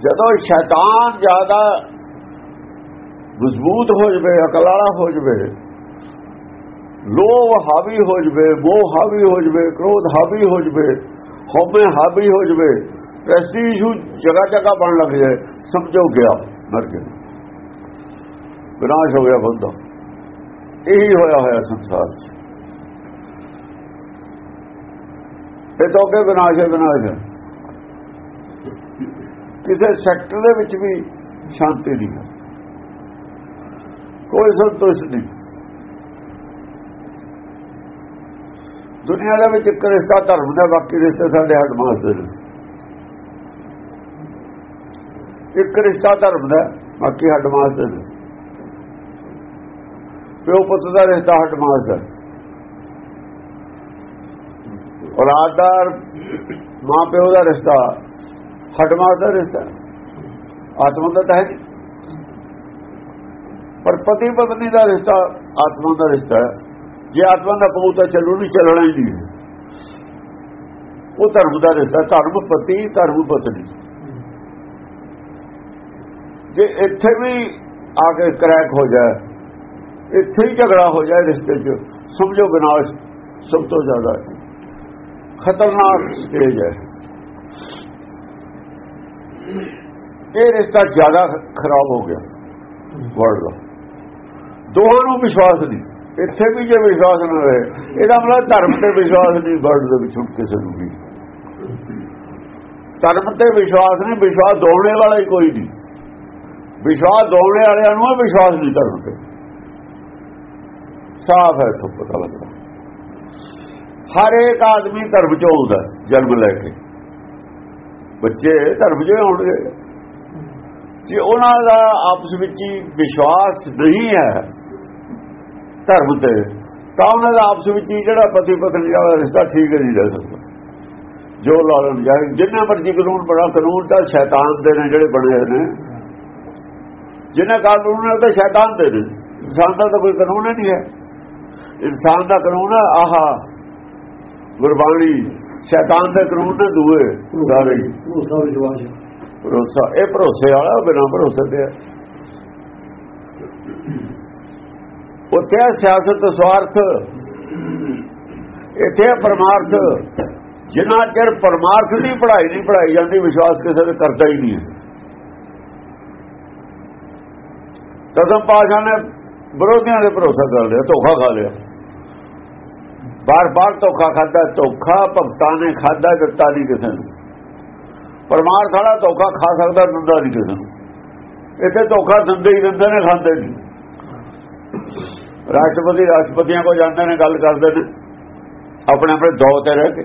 ਜਦੋਂ ਸ਼ੈਤਾਨ ਜ਼ਿਆਦਾ ਮਜ਼ਬੂਤ ਹੋ ਜਵੇ, ਅਕਲਾਲਾ ਹੋ ਜਵੇ, ਲੋਭ ਹਾਵੀ ਹੋ ਜਵੇ, ਮੋਹ ਹਾਵੀ ਹੋ ਜਵੇ, ਕ੍ਰੋਧ ਹਾਵੀ ਹੋ ਜਵੇ, ਹਉਮੈ ਹਾਵੀ ਹੋ ਜਵੇ, ਪ੍ਰੈਸਟੀਜ ਜਗਾ ਜਗਾ ਬਣ ਲੱਗ ਜਾਏ, ਸਮਝੋ ਗਿਆ, ਮਰ ਗਿਆ। ਵਿਨਾਸ਼ ਹੋ ਗਿਆ ਬੰਦਾ। ਇਹੀ ਹੋਇਆ ਹੋਇਆ ਸੰਸਾਰ ਇਹ ਤੋਂ ਕੇ ਵਿਨਾਸ਼ ਹੈ ਵਿਨਾਸ਼ ਹੈ। ਕਿਸੇ ਸੈਕਟਰ ਦੇ ਵਿੱਚ ਵੀ ਸ਼ਾਂਤੀ ਨਹੀਂ ਹੈ। ਕੋਈ ਸੰਤੋਸ਼ ਨਹੀਂ। ਦੁਨੀਆ ਦੇ ਵਿੱਚ ਇੱਕ ਰਿਸ਼ਤਾ ਧਰਮ ਦਾ, ਬਾਕੀ ਰਿਸ਼ਤੇ ਸਾਡੇ ਹੱਡ ਮਾਸਦੇ ਨੇ। ਇੱਕ ਰਿਸ਼ਤਾ ਧਰਮ ਦਾ, ਬਾਕੀ ਹੱਡ ਮਾਸਦੇ ਨੇ। ਪਿਓ ਪੁੱਤ ਦਾ ਰਿਸ਼ਤਾ ਹੱਡ ਮਾਸਦਾ ਔਲਾਦ ਦਾ, ਮਾਂ ਪਿਓ ਦਾ ਰਿਸ਼ਤਾ ਹੱਡ ਮਾਸਦਾ ਰਿਸ਼ਤਾ ਆਤਮਾ ਦਾ ਤਾਂ ਹੈ ਪਰ ਪਤੀ ਪਤਨੀ ਦਾ ਰਿਸ਼ਤਾ ਆਤਮਾ ਦਾ ਰਿਸ਼ਤਾ ਜੇ ਆਤਮਾ ਦਾ ਕਬੂਤਰ ਚੱਲੂ ਨਹੀਂ, ਚੱਲਣਾ ਹੀ ਨਹੀਂ ਉਹ ਧਰਮ ਦਾ ਰਿਸ਼ਤਾ ਧਰਮ ਪਤੀ, ਧਰਮ ਪਤਨੀ। ਜੇ ਇੱਥੇ ਵੀ ਆ ਕੇ ਕਰੈਕ ਹੋ ਜਾਏ, ਇੱਥੇ ਹੀ ਝਗੜਾ ਹੋ ਜਾਏ ਰਿਸ਼ਤੇ 'ਚ, ਸਮਝੋ ਵਿਨਾਸ਼ ਸਭ ਤੋਂ ਜ਼ਿਆਦਾ। ਖਤਰਨਾਕ ਸਟੇਜ ਹੈ। ਇਹ ਰਿਸ਼ਤਾ ਜ਼ਿਆਦਾ ਖਰਾਬ ਹੋ ਗਿਆ ਵਰਲਡ ਦਾ। ਦੋਹਾਂ ਨੂੰ ਵਿਸ਼ਵਾਸ ਨਹੀਂ। ਇੱਥੇ ਵੀ ਜੇ ਵਿਸ਼ਵਾਸ ਨਾ ਰਹੇ, ਇਹਦਾ ਮਤਲਬ ਧਰਮ ਤੇ ਵਿਸ਼ਵਾਸ ਨਹੀਂ ਵਰਲਡ ਦੇ ਵਿੱਚ ਕਿਸੇ ਨੂੰ ਵੀ। ਧਰਮ ਤੇ ਵਿਸ਼ਵਾਸ ਨਹੀਂ, ਵਿਸ਼ਵਾਸ ਦੋਣੇ ਵਾਲਾ ਹੀ ਕੋਈ ਨਹੀਂ। ਵਿਸ਼ਵਾਸ ਦੋਣੇ ਵਾਲਿਆਂ ਨੂੰ ਵਿਸ਼ਵਾਸ ਨਹੀਂ ਧਰਮ ਤੇ। ਸਾਫ਼ ਹੈ ਤੋਂ ਪਤਾ ਲੱਗਦਾ। ਹਰ ਇੱਕ ਆਦਮੀ ਧਰਮ ਚੋਂ ਆਉਂਦਾ ਜਨਮ ਲੈ ਕੇ। ਬੱਚੇ ਧਰਮ ਚੋਂ ਆਉਣਗੇ। ਜੇ ਉਹਨਾਂ ਦਾ ਆਪਸ ਵਿੱਚ ਹੀ ਵਿਸ਼ਵਾਸ ਨਹੀਂ ਹੈ ਧਰਮ ਤੇ, ਤਾਂ ਉਹਨਾਂ ਦਾ ਆਪਸ ਵਿੱਚ ਹੀ ਜਿਹੜਾ ਪਤੀ ਪਤਨੀ ਦਾ ਰਿਸ਼ਤਾ ਠੀਕ ਨਹੀਂ ਰਹਿ ਸਕਦਾ। ਜੋ ਲਾਲਣ ਜਾਏ, ਜਿੰਨਾ ਮਰਜ਼ੀ ਕਾਨੂੰਨ ਬਣਾ, ਕਾਨੂੰਨ ਤਾਂ ਸ਼ੈਤਾਨ ਦੇ ਨੇ ਜਿਹੜੇ ਬਣੇ ਨੇ। ਜਿੰਨਾ ਕਾਨੂੰਨ ਹੈ ਤਾਂ ਸ਼ੈਤਾਨ ਦੇ ਨੇ। ਇਨਸਾਨ ਦਾ ਤਾਂ ਕੋਈ ਕਾਨੂੰਨ ਨਹੀਂ ਹੈ। ਇਨਸਾਨ ਦਾ ਕਾਨੂੰਨ ਹੈ, ਆਹਾ, ਗੁਰਬਾਣੀ, ਸ਼ੈਤਾਨ ਦੇ ਕਾਨੂੰਨ ਨੇ ਦੂਏ ਸਾਰੇ। ਭਰੋਸਾ ਵਿਸ਼ਵਾਸ ਭਰੋਸਾ, ਇਹ ਭਰੋਸੇ ਵਾਲਾ ਬਿਨਾ ਭਰੋਸੇ ਦੇ ਉੱਥੇ ਸਿਆਸਤ, ਸਵਾਰਥ, ਇੱਥੇ ਪਰਮਾਰਥ। ਜਿੰਨਾ ਚਿਰ ਪਰਮਾਰਥ ਦੀ ਪੜ੍ਹਾਈ ਨਹੀਂ ਪੜ੍ਹਾਈ ਜਾਂਦੀ, ਵਿਸ਼ਵਾਸ ਕਿਸੇ ਤੇ ਕਰਦਾ ਹੀ ਨਹੀਂ ਤਦਮ ਪਾਸ਼ਾ ਨੇ ਵਿਰੋਧੀਆਂ ਦੇ ਭਰੋਸਾ ਕਰ ਲਿਆ, ਧੋਖਾ ਖਾ ਲਿਆ। ਬਾਰ-ਬਾਰ ਧੋਖਾ ਖਾਦਾ ਧੋਖਾ ਭਗਤਾਂ ਨੇ ਖਾਦਾ ਦਿੱਤਾ ਨਹੀਂ ਕਿਸੇ ਨੂੰ। ਪਰਮਾਰਥ ਵਾਲਾ ਧੋਖਾ ਖਾ ਸਕਦਾ, ਦਿੰਦਾ ਨਹੀਂ ਕਿਸੇ ਨੂੰ। ਇੱਥੇ ਧੋਖਾ ਦਿੰਦੇ ਹੀ ਦਿੰਦੇ ਨੇ, ਖਾਂਦੇ ਨਹੀਂ ਰਾਸ਼ਟਰਪਤੀ, ਰਾਸ਼ਟਰਪਤੀਆਂ ਕੋ ਜਾਂਦੇ ਨੇ, ਗੱਲ ਕਰਦੇ ਨੇ। ਆਪਣੇ ਆਪਣੇ ਦੌ ਤੇ ਰਹਿ ਕੇ।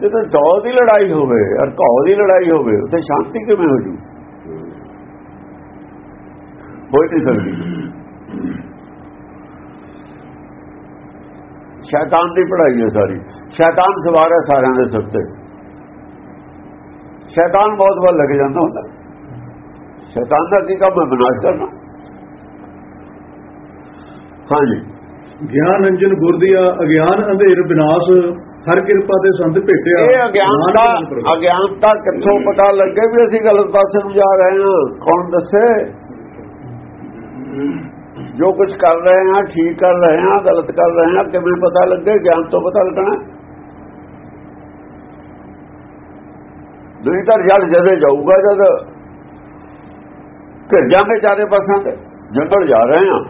ਜਦੋਂ ਦੌ ਦੀ ਲੜਾਈ ਹੋਵੇ, ਔਰ ਘੌ ਦੀ ਲੜਾਈ ਹੋਵੇ, ਉੱਥੇ ਸ਼ਾਂਤੀ ਕਿਵੇਂ ਹੋ ਜੂ? ਹੋਈ ਨਹੀਂ ਸਕਦੀ। ਸ਼ੈਤਾਨ ਦੀ ਪੜਾਈ ਹੈ ਸਾਰੀ। ਸ਼ੈਤਾਨ ਸਵਾਰ ਹੈ ਸਾਰਿਆਂ ਦੇ ਸਿਰ ਤੇ। ਸ਼ੈਤਾਨ ਬਹੁਤ ਵਾਰ ਲੱਗ ਜਾਂਦਾ ਹੁੰਦਾ। ਸ਼ੈਤਾਨ ਦਾ ਕੀ ਕੰਮ ਹੈ? ਵਿਨਾਸ਼ ਕਰਨਾ। ਹਾਂਜੀ। ਗਿਆਨ ਅੰਜਨ ਗੁਰਦੀਆ ਅਗਿਆਨ ਅੰਧੇਰ ਵਿਨਾਸ਼ ਹਰ ਕਿਰਪਾ ਤੇ ਸੰਤ ਭੇਟਿਆ। ਇਹ ਅਗਿਆਨਤਾ ਅਗਿਆਨਤਾ ਕਿੱਥੋਂ ਪਤਾ ਲੱਗੇ ਵੀ ਅਸੀਂ ਗਲਤ ਪਾਸੇ ਨੂੰ ਜਾ ਰਹੇ ਹਾਂ? ਕੌਣ ਦੱਸੇ? ਜੋ ਕੁਝ ਕਰ ਰਹੇ ਹਾਂ ਠੀਕ ਕਰ ਰਹੇ ਹਾਂ ਗਲਤ ਕਰ ਰਹੇ ਹਾਂ ਕਿਵੇਂ ਪਤਾ ਲੱਗੇ? ਗਿਆਨ ਤੋਂ ਪਤਾ ਲੱਗਣਾ। ਦੂਜੀ ਤਾਂ ਜਦ ਜਦੇ ਜਾਊਗਾ, ਜਦ ਘਰ ਜਾਂਗੇ ਚਾਰੇ ਪਾਸਾਂ ਤੇ, ਜੰਗਲ ਜਾ ਰਹੇ ਹਾਂ।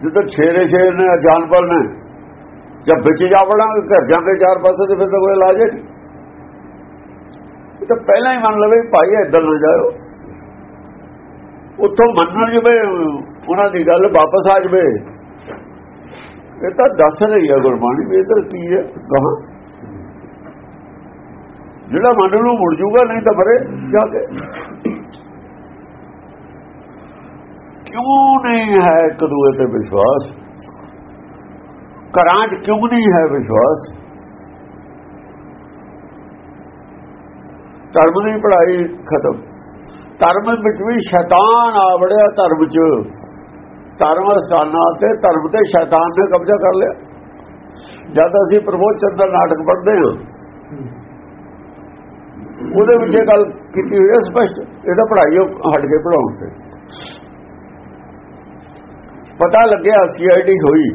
ਜਿੱਦਾਂ ਛੇਰੇ ਛੇਰ ਨੇ, ਜਾਨਵਰ ਨੇ ਜਦ ਵਿੱਚ ਜਾ ਵੜਾਂਗੇ ਘਰ ਜਾਂਗੇ ਚਾਰ ਪਾਸੇ ਤੇ ਫਿਰ ਤਾਂ ਕੋਈ ਇਲਾਜ ਨਹੀਂ। ਇਹ ਤਾਂ ਪਹਿਲਾਂ ਹੀ ਮੰਨ ਲਵੇ ਭਾਈ ਇੱਧਰ ਨਾ ਜਾਓ ਉੱਥੋਂ ਮੰਨਣ ਜਵੇ ਉਹਨਾਂ ਦੀ ਗੱਲ ਵਾਪਸ ਆ ਜਵੇ। ਇਹ ਤਾਂ ਦੱਸ ਰਹੀ ਹੈ ਗੁਰਬਾਣੀ ਵੀ ਇਧਰ ਕੀ ਹੈ ਕਹਾਂ ਜਿਹੜਾ ਮਨ ਨੂੰ ਮੁੜ ਜੂਗਾ ਨਹੀਂ ਤਾਂ ਫਰੇ ਜਾ ਕੇ। ਕਿਉਂ ਨਹੀਂ ਹੈ ਇੱਕ ਦੂਏ ਤੇ ਵਿਸ਼ਵਾਸ? ਘਰਾਂ 'ਚ ਕਿਉਂ ਨਹੀਂ ਹੈ ਵਿਸ਼ਵਾਸ? ਧਰਮ ਦੀ ਪੜ੍ਹਾਈ ਖਤਮ। ਧਰਮ ਵਿੱਚ ਵੀ ਸ਼ੈਤਾਨ ਆ ਵੜਿਆ ਧਰਮ 'ਚ। ਧਰਮ ਸਥਾਨਾਂ ਤੇ ਧਰਮ ਤੇ ਸ਼ੈਤਾਨ ਨੇ ਕਬਜ਼ਾ ਕਰ ਲਿਆ। ਜਦ ਅਸੀਂ ਪ੍ਰਬੋਧ ਚੰਦਰ ਨਾਟਕ ਪੜ੍ਹਦੇ ਹਾਂ ਉਹਦੇ ਵਿੱਚ ਇਹ ਗੱਲ ਕੀਤੀ ਹੋਈ ਹੈ, ਸਪਸ਼ਟ ਇਹਦਾ ਪੜ੍ਹਾਈ ਹਟ ਕੇ ਪੜਾਉਣ ਤੇ। ਪਤਾ ਲੱਗਿਆ ਸੀਆਈਡੀ ਹੋਈ।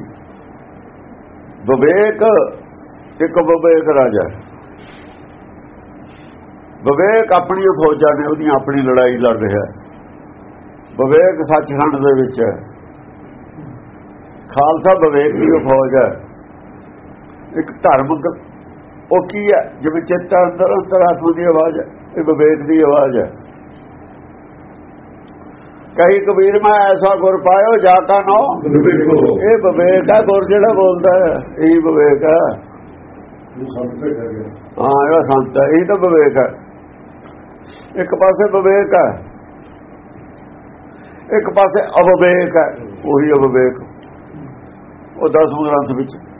ਵਿਵੇਕ, ਇੱਕ ਵਿਵੇਕ ਰਾਜਾ। ਵਿਵੇਕ ਆਪਣੀਆਂ ਫੌਜਾਂ ਨੇ ਉਹਦੀਆਂ ਆਪਣੀ ਲੜਾਈ ਲੜ ਰਿਹਾ ਵਿਵੇਕ ਸੱਚਖੰਡ ਦੇ ਵਿੱਚ ਹੈ। ਖਾਲਸਾ ਵਿਵੇਕ ਦੀ ਉਹ ਫੌਜ ਹੈ। ਇੱਕ ਧਾਰਮਿਕ ਉਹ ਕੀ ਹੈ? ਜਿਵੇਂ ਚਿੱਤ ਅੰਦਰ ਅੰਤਰਾਤਮਾ ਦੀ ਆਵਾਜ਼ ਹੈ ਇਹ ਵਿਵੇਕ ਦੀ ਆਵਾਜ਼ ਹੈ। ਕਹੀ ਕਬੀਰ ਮੈਂ ਐਸਾ ਗੁਰ ਪਾਇਓ ਜਾ ਕਾ ਨੋ। ਇਹ ਵਿਵੇਕ ਹੈ ਗੁਰ ਜਿਹੜਾ ਬੋਲਦਾ ਹੈ ਇਹ ਵਿਵੇਕ ਹੈ। ਹਾਂ ਇਹ ਸੰਤ ਹੈ ਇਹ ਤਾਂ ਵਿਵੇਕ ਹੈ। ਇੱਕ ਪਾਸੇ ਵਿਵੇਕ ਹੈ ਇੱਕ ਪਾਸੇ ਅਵਵੇਕ ਹੈ ਉਹੀ ਅਵਵੇਕ ਉਹ ਦਸਵੇਂ ਗ੍ਰੰਥ ਵਿੱਚ।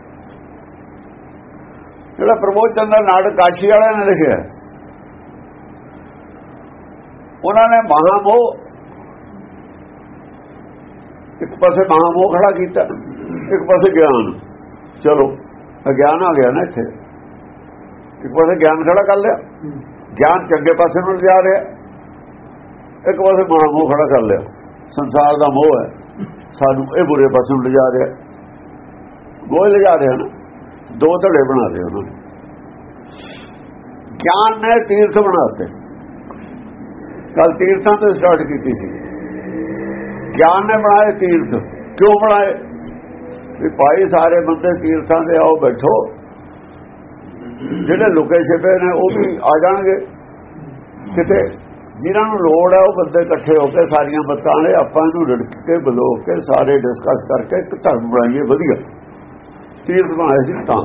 ਜਿਹੜਾ ਪ੍ਰਮੋਦ ਚੰਦਰ ਨਾਟਕ ਕਾਸ਼ੀ ਵਾਲਿਆਂ ਨੇ ਲਿਖਿਆ। ਉਹਨਾਂ ਨੇ ਮਹਾਮੋਹ, ਇੱਕ ਪਾਸੇ ਮਹਾਮੋਹ ਖੜਾ ਕੀਤਾ, ਇੱਕ ਪਾਸੇ ਗਿਆਨ। ਚਲੋ ਅਗਿਆਨ ਆ ਗਿਆ ਨਾ ਇੱਥੇ। ਇੱਕ ਪਾਸੇ ਗਿਆਨ ਖੜਾ ਕਰ ਲਿਆ। ਗਿਆਨ ਚੰਗੇ ਪਾਸੇ ਨੂੰ ਲਿਜਾ ਰਿਹਾ। ਇੱਕ ਪਾਸੇ ਮਹਾਮੋਹ ਖੜਾ ਕਰ ਲਿਆ। ਸੰਸਾਰ ਦਾ ਮੋਹ ਹੈ। ਸਾਨੂੰ ਇਹ ਬੁਰੇ ਪਾਸੇ ਨੂੰ ਲਿਜਾ ਰਿਹਾ। ਗੋਲ ਲਿਜਾ ਰਿਹਾ ਨਾ। ਦੋ ਧੜੇ ਬਣਾ ਰਹੇ ਉਹਨਾਂ ਨੇ। ਗਿਆਨ ਨੇ ਤੀਰਥ ਬਣਾਤੇ ਕੱਲ ਤੀਰਥਾਂ ਤੋਂ ਸਟਾਰਟ ਕੀਤੀ ਸੀ। ਗਿਆਨ ਨੇ ਬਣਾਏ ਤੀਰਥ। ਕਿਉਂ ਬਣਾਏ? ਵੀ ਭਾਈ, ਸਾਰੇ ਬੰਦੇ ਤੀਰਥਾਂ ਦੇ ਆਓ, ਬੈਠੋ। ਜਿਹੜੇ ਲੁਕੇ ਛਿਪੇ ਨੇ, ਉਹ ਵੀ ਆ ਜਾਣਗੇ। ਕਿਤੇ ਜਿਹਨਾਂ ਨੂੰ ਲੋੜ ਹੈ, ਉਹ ਬੰਦੇ ਇਕੱਠੇ ਹੋ ਕੇ ਸਾਰੀਆਂ ਬੱਤਾਂ ਨੇ ਆਪਾਂ ਨੂੰ ਰੜਕ ਕੇ, ਬਲੋ ਕੇ, ਸਾਰੇ ਡਿਸਕਸ ਕਰਕੇ ਇੱਕ ਧਰਮ ਬਣਾਈਏ, ਵਧੀਆ। ਤੀਰਥ ਬਣਾਏ ਸੀ ਤਾਂ।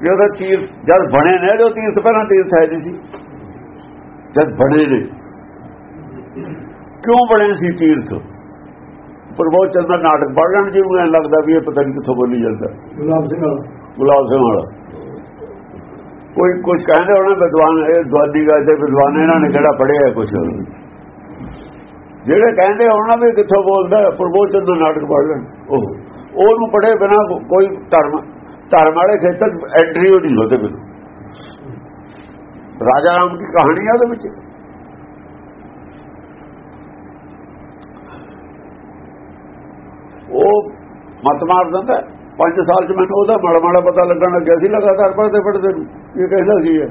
ਵੀ ਉਹਦਾ ਤੀਰਥ ਜਦ ਬਣੇ ਨੇ ਜੋ ਤੀਰਥ ਪਹਿਲਾਂ ਤੀਰਥ ਹੈ ਸੀ। ਜਦ ਬਣੇ ਨੇ। ਕਿਉਂ ਬਣੇ ਸੀ ਤੀਰਥ? ਪ੍ਰਭੂ ਚੰਦਰ ਨਾਟਕ ਪੜ੍ਹਨ ਜੀ ਨੂੰ ਐਂ ਲੱਗਦਾ ਵੀ ਇਹ ਪਤਾ ਨਹੀਂ ਕਿੱਥੋਂ ਬੋਲੀ ਜਾਂਦਾ। ਗੁਲਾਬ ਸਿੰਘ ਵਾਲਾ। ਗੁਲਾਬ ਸਿੰਘ ਵਾਲਾ। ਕੋਈ ਕੁਝ ਕਹਿੰਦੇ ਹੋਣਾ ਵਿਦਵਾਨ ਇਹ ਦਵਾਦੀ ਗੱਲ ਤੇ ਵਿਦਵਾਨ ਇਹਨਾਂ ਨੇ ਕਿਹੜਾ ਪੜਿਆ ਕੁਝ ਜਿਹੜੇ ਕਹਿੰਦੇ ਹੋਣਾ ਵੀ ਕਿੱਥੋਂ ਬੋਲਦਾ ਪ੍ਰਭੂ ਚੰਦਰ ਨਾਟਕ ਪੜ੍ਹ ਲੈਣ। ਉਹ ਉਹਨੂੰ ਪੜੇ ਬਿਨਾ ਕੋਈ ਧਰਮ ਧਰਮ ਵਾਲੇ ਖੇਤਰ ਐਂਟਰੀ ਨਹੀਂ ਹੋਤੇ ਬਿਨ। ਰਾਜਾ ਰਾਮ ਦੀ ਕਹਾਣੀ ਆ ਉਹਦੇ ਵਿੱਚ। ਉਹ ਮਤ ਮਾਰ ਦਿੰਦਾ 5 ਸਾਲ ਚ ਮੈਨੂੰ ਉਹਦਾ ਮਾੜਾ ਮਾੜਾ ਪਤਾ ਲੱਗਣ ਲੱਗਿਆ ਸੀ, ਲਗਾਤਾਰ ਪੜਦੇ ਪੜਦੇ ਇਹ ਕਹਿੰਦਾ ਸੀ ਹੈ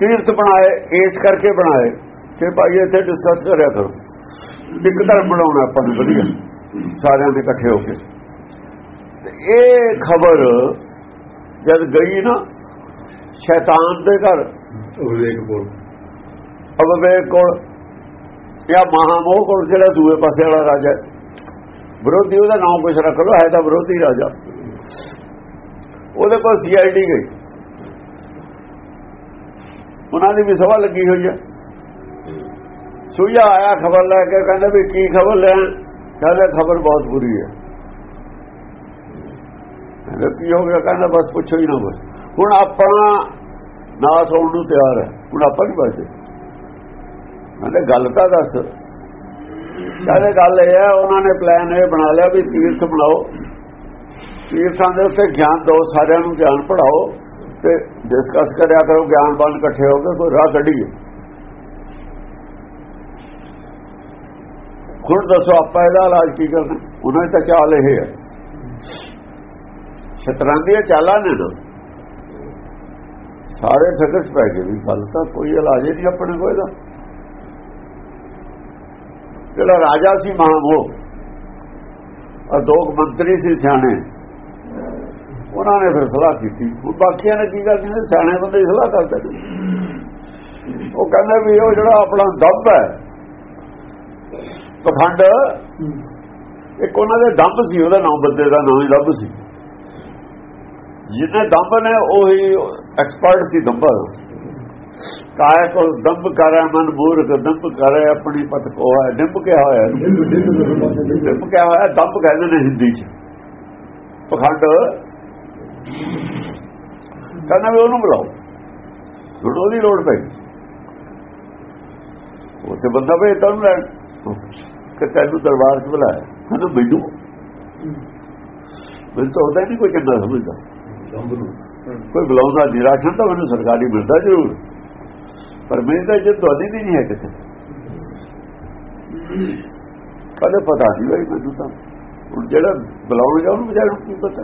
ਤੀਰਥ ਬਣਾਏ, ਇਸ ਕਰਕੇ ਬਣਾਏ, ਕਿ ਭਾਈ ਇੱਥੇ ਡਿਸਕਸ ਕਰਿਆ ਕਰੋ। ਇੱਕ ਧਰਮ ਬਣਾਉਣਾ ਆਪਾਂ ਨੂੰ ਵਧੀਆ। ਸਾਰਿਆਂ ਦੇ ਇਕੱਠੇ ਹੋ ਕੇ। ਤੇ ਇਹ ਖਬਰ ਜਦ ਗਈ ਨਾ ਸ਼ੈਤਾਨ ਦੇ ਘਰ ਵਿਵੇਕ ਬੋਲ ਅਵਵੇਕ ਕੋਲ ਜਾਂ ਮਹਾਮੋਹ ਕੋਲ ਜਿਹੜਾ ਦੂਏ ਪਾਸੇ ਵਾਲਾ ਰਾਜਾ। ਵਿਰੋਧੀ ਉਹਦਾ ਨਾਮ ਕੁਛ ਰੱਖ ਲੋ ਹੈ ਤਾਂ ਵਿਰੋਧੀ ਰਾਜਾ। ਉਹਦੇ ਕੋਲ ਸੀਆਈਡੀ ਗਈ। ਉਹਨਾਂ ਦੀ ਵੀ ਸਭਾ ਲੱਗੀ ਹੋਈ ਹੈ। ਸੁਈਆ ਆਇਆ, ਖਬਰ ਲੈ ਕੇ ਕਹਿੰਦਾ ਵੀ ਕੀ ਖਬਰ ਲੈਣ ਕਹਿੰਦਾ ਖਬਰ ਬਹੁਤ ਬੁਰੀ ਹੈ। ਕਹਿੰਦਾ, ਕੀ ਹੋ ਗਿਆ? ਕਹਿੰਦਾ, ਬਸ ਪੁੱਛੋ ਹੀ ਨਾ ਬਸ ਹੁਣ ਆਪਣਾ ਨਾਸ ਹੋਣ ਨੂੰ ਤਿਆਰ ਹੈ। ਹੁਣ ਆਪਾਂ ਨਹੀਂ ਬਚਦੇ। ਕਹਿੰਦੇ, ਗੱਲ ਤਾਂ ਦੱਸ। ਕਹਿੰਦੇ, ਗੱਲ ਇਹ ਹੈ, ਉਹਨਾਂ ਨੇ ਪਲਾਨ ਇਹ ਬਣਾ ਲਿਆ ਵੀ ਤੀਰਥ ਬਣਾਓ। ਤੀਰਥਾਂ ਦੇ ਉੱਤੇ ਗਿਆਨ ਦਿਓ ਸਾਰਿਆਂ ਨੂੰ ਗਿਆਨ ਪੜਾਓ ਤੇ ਡਿਸਕਸ ਕਰਿਆ ਕਰੋ ਗਿਆਨਵਾਨ ਇਕੱਠੇ ਹੋ ਕੇ ਕੋਈ ਰਾਹ ਕੱਢੀਏ। ਹੁਣ ਦੱਸੋ ਆਪਾਂ ਇਹਦਾ ਇਲਾਜ ਕੀ ਕਰਨਾ ਉਹਨਾਂ ਦੀ ਤਾਂ ਚਾਲ ਇਹ ਹੈ। ਸ਼ਤਰਾਂ ਦੀਆਂ ਚਾਲਾਂ ਨੇ ਨਾ। ਸਾਰੇ ਫਿਕਰ ਪੈ ਗਏ ਵੀ ਗੱਲ ਤਾਂ ਕੋਈ ਇਲਾਜ ਹੀ ਨਹੀਂ ਆਪਣੇ ਕੋਲ ਇਹਦਾ। ਜਿਹੜਾ ਰਾਜਾ ਸੀ ਮਹਾਮੋਹ ਔਰ ਦੋ ਮੰਤਰੀ ਸੀ ਸਿਆਣੇ, ਉਹਨਾਂ ਨੇ ਫਿਰ ਸਲਾਹ ਕੀਤੀ। ਉਹ ਬਾਕੀਆਂ ਨੇ ਕੀ ਕਰਦੇ ਸਿਆਣੇ ਬੰਦੇ ਹੀ ਸਲਾਹ ਕਰਦੇ ਨੇ। ਉਹ ਕਹਿੰਦੇ ਵੀ ਉਹ ਜਿਹੜਾ ਆਪਣਾ ਦੱਬ ਹੈ ਪਖੰਡ ਇੱਕ ਉਹਨਾਂ ਦੇ ਦੰਬ ਸੀ ਉਹਦਾ ਨਾਮ ਬੰਦੇ ਦਾ ਨਾਮ ਹੀ ਦੱਬ ਸੀ। ਜਿਹਨੇ ਦੰਬ ਨੇ ਉਹੀ ਐਕਸਪਰਟ ਸੀ ਦੰਬ। ਕਾਇ ਕੋ ਦੰਬ ਕਰੇ ਮਨ ਮੂਰਖ ਦੰਬ ਕਰੇ ਆਪਣੀ ਪਤ ਕੋ ਹੈ ਡੰਬ ਕਿਹਾ ਹੋਇਆ ਡੰਬ ਕਿਹਾ ਹੋਇਆ ਦੰਬ ਕਹਿੰਦੇ ਨੇ ਹਿੰਦੀ ਚ। ਪਖੰਡ ਕਹਿੰਦਾ ਵੀ ਉਹਨੂੰ ਬੁਲਾਓ। ਹੁਣ ਉਹਦੀ ਲੋੜ ਪਈ। ਉੱਥੇ ਬੰਦਾ ਵੇ ਤਾਂ ਲੈਣ। ਕਿ ਤੈਨੂੰ ਦਰਬਾਰ 'ਚ ਬੁਲਾਇਆ। ਕਹਿੰਦਾ, ਮੈਨੂੰ? ਮੈਨੂੰ ਤਾਂ ਉਹਦਾ ਨਹੀਂ ਕੋਈ ਚੰਗਾ ਸਮਝਦਾ। ਕੋਈ ਬੁਲਾਉਂਦਾ ਨਿਰਾਸ਼ਨ ਤਾਂ ਮੈਨੂੰ ਸਰਕਾਰੀ ਮਿਲਦਾ ਜ਼ਰੂਰ। ਪਰ ਮੈਨੂੰ ਤਾਂ ਜੇ ਤੁਹਾਡੀ ਨਹੀਂ ਹੈ ਕਿਤੇ ਕਦੇ ਪਤਾ ਨਹੀਂ ਬਈ, ਮੈਨੂੰ ਤਾਂ ਹੁਣ ਜਿਹੜਾ ਬੁਲਾਉਣ ਗਿਆ, ਉਹਨੂੰ ਵਿਚਾਰੇ ਨੂੰ ਕੀ ਪਤਾ?